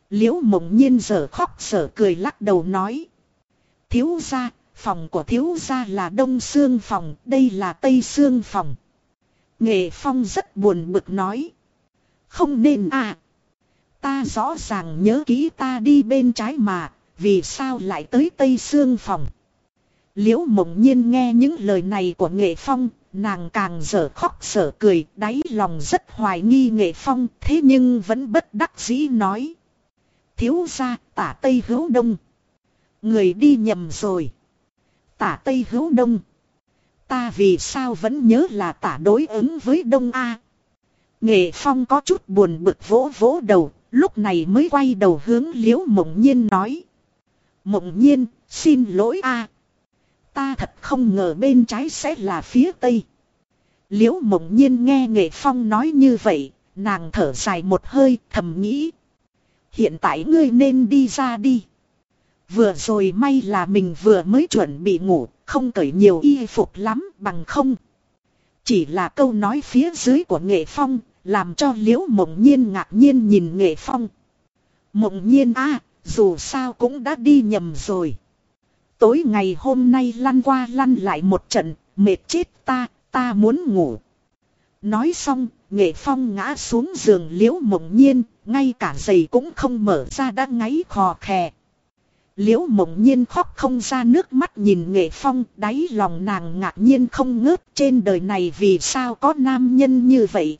Liễu Mộng Nhiên giờ khóc giờ cười lắc đầu nói. Thiếu ra, Phòng của thiếu gia là đông xương phòng, đây là tây xương phòng. Nghệ Phong rất buồn bực nói. Không nên à. Ta rõ ràng nhớ kỹ ta đi bên trái mà, vì sao lại tới tây xương phòng. Liễu mộng nhiên nghe những lời này của Nghệ Phong, nàng càng dở khóc sở cười, đáy lòng rất hoài nghi Nghệ Phong, thế nhưng vẫn bất đắc dĩ nói. Thiếu gia tả Tây hữu đông. Người đi nhầm rồi tả Tây hữu Đông. Ta vì sao vẫn nhớ là tả đối ứng với Đông A. Nghệ Phong có chút buồn bực vỗ vỗ đầu, lúc này mới quay đầu hướng Liễu Mộng Nhiên nói. Mộng Nhiên, xin lỗi A. Ta thật không ngờ bên trái sẽ là phía Tây. Liễu Mộng Nhiên nghe Nghệ Phong nói như vậy, nàng thở dài một hơi thầm nghĩ. Hiện tại ngươi nên đi ra đi. Vừa rồi may là mình vừa mới chuẩn bị ngủ, không cởi nhiều y phục lắm bằng không. Chỉ là câu nói phía dưới của nghệ phong, làm cho liễu mộng nhiên ngạc nhiên nhìn nghệ phong. Mộng nhiên a dù sao cũng đã đi nhầm rồi. Tối ngày hôm nay lăn qua lăn lại một trận, mệt chết ta, ta muốn ngủ. Nói xong, nghệ phong ngã xuống giường liễu mộng nhiên, ngay cả giày cũng không mở ra đã ngáy khò khè. Liễu mộng nhiên khóc không ra nước mắt nhìn nghệ phong, đáy lòng nàng ngạc nhiên không ngớt, trên đời này vì sao có nam nhân như vậy chứ?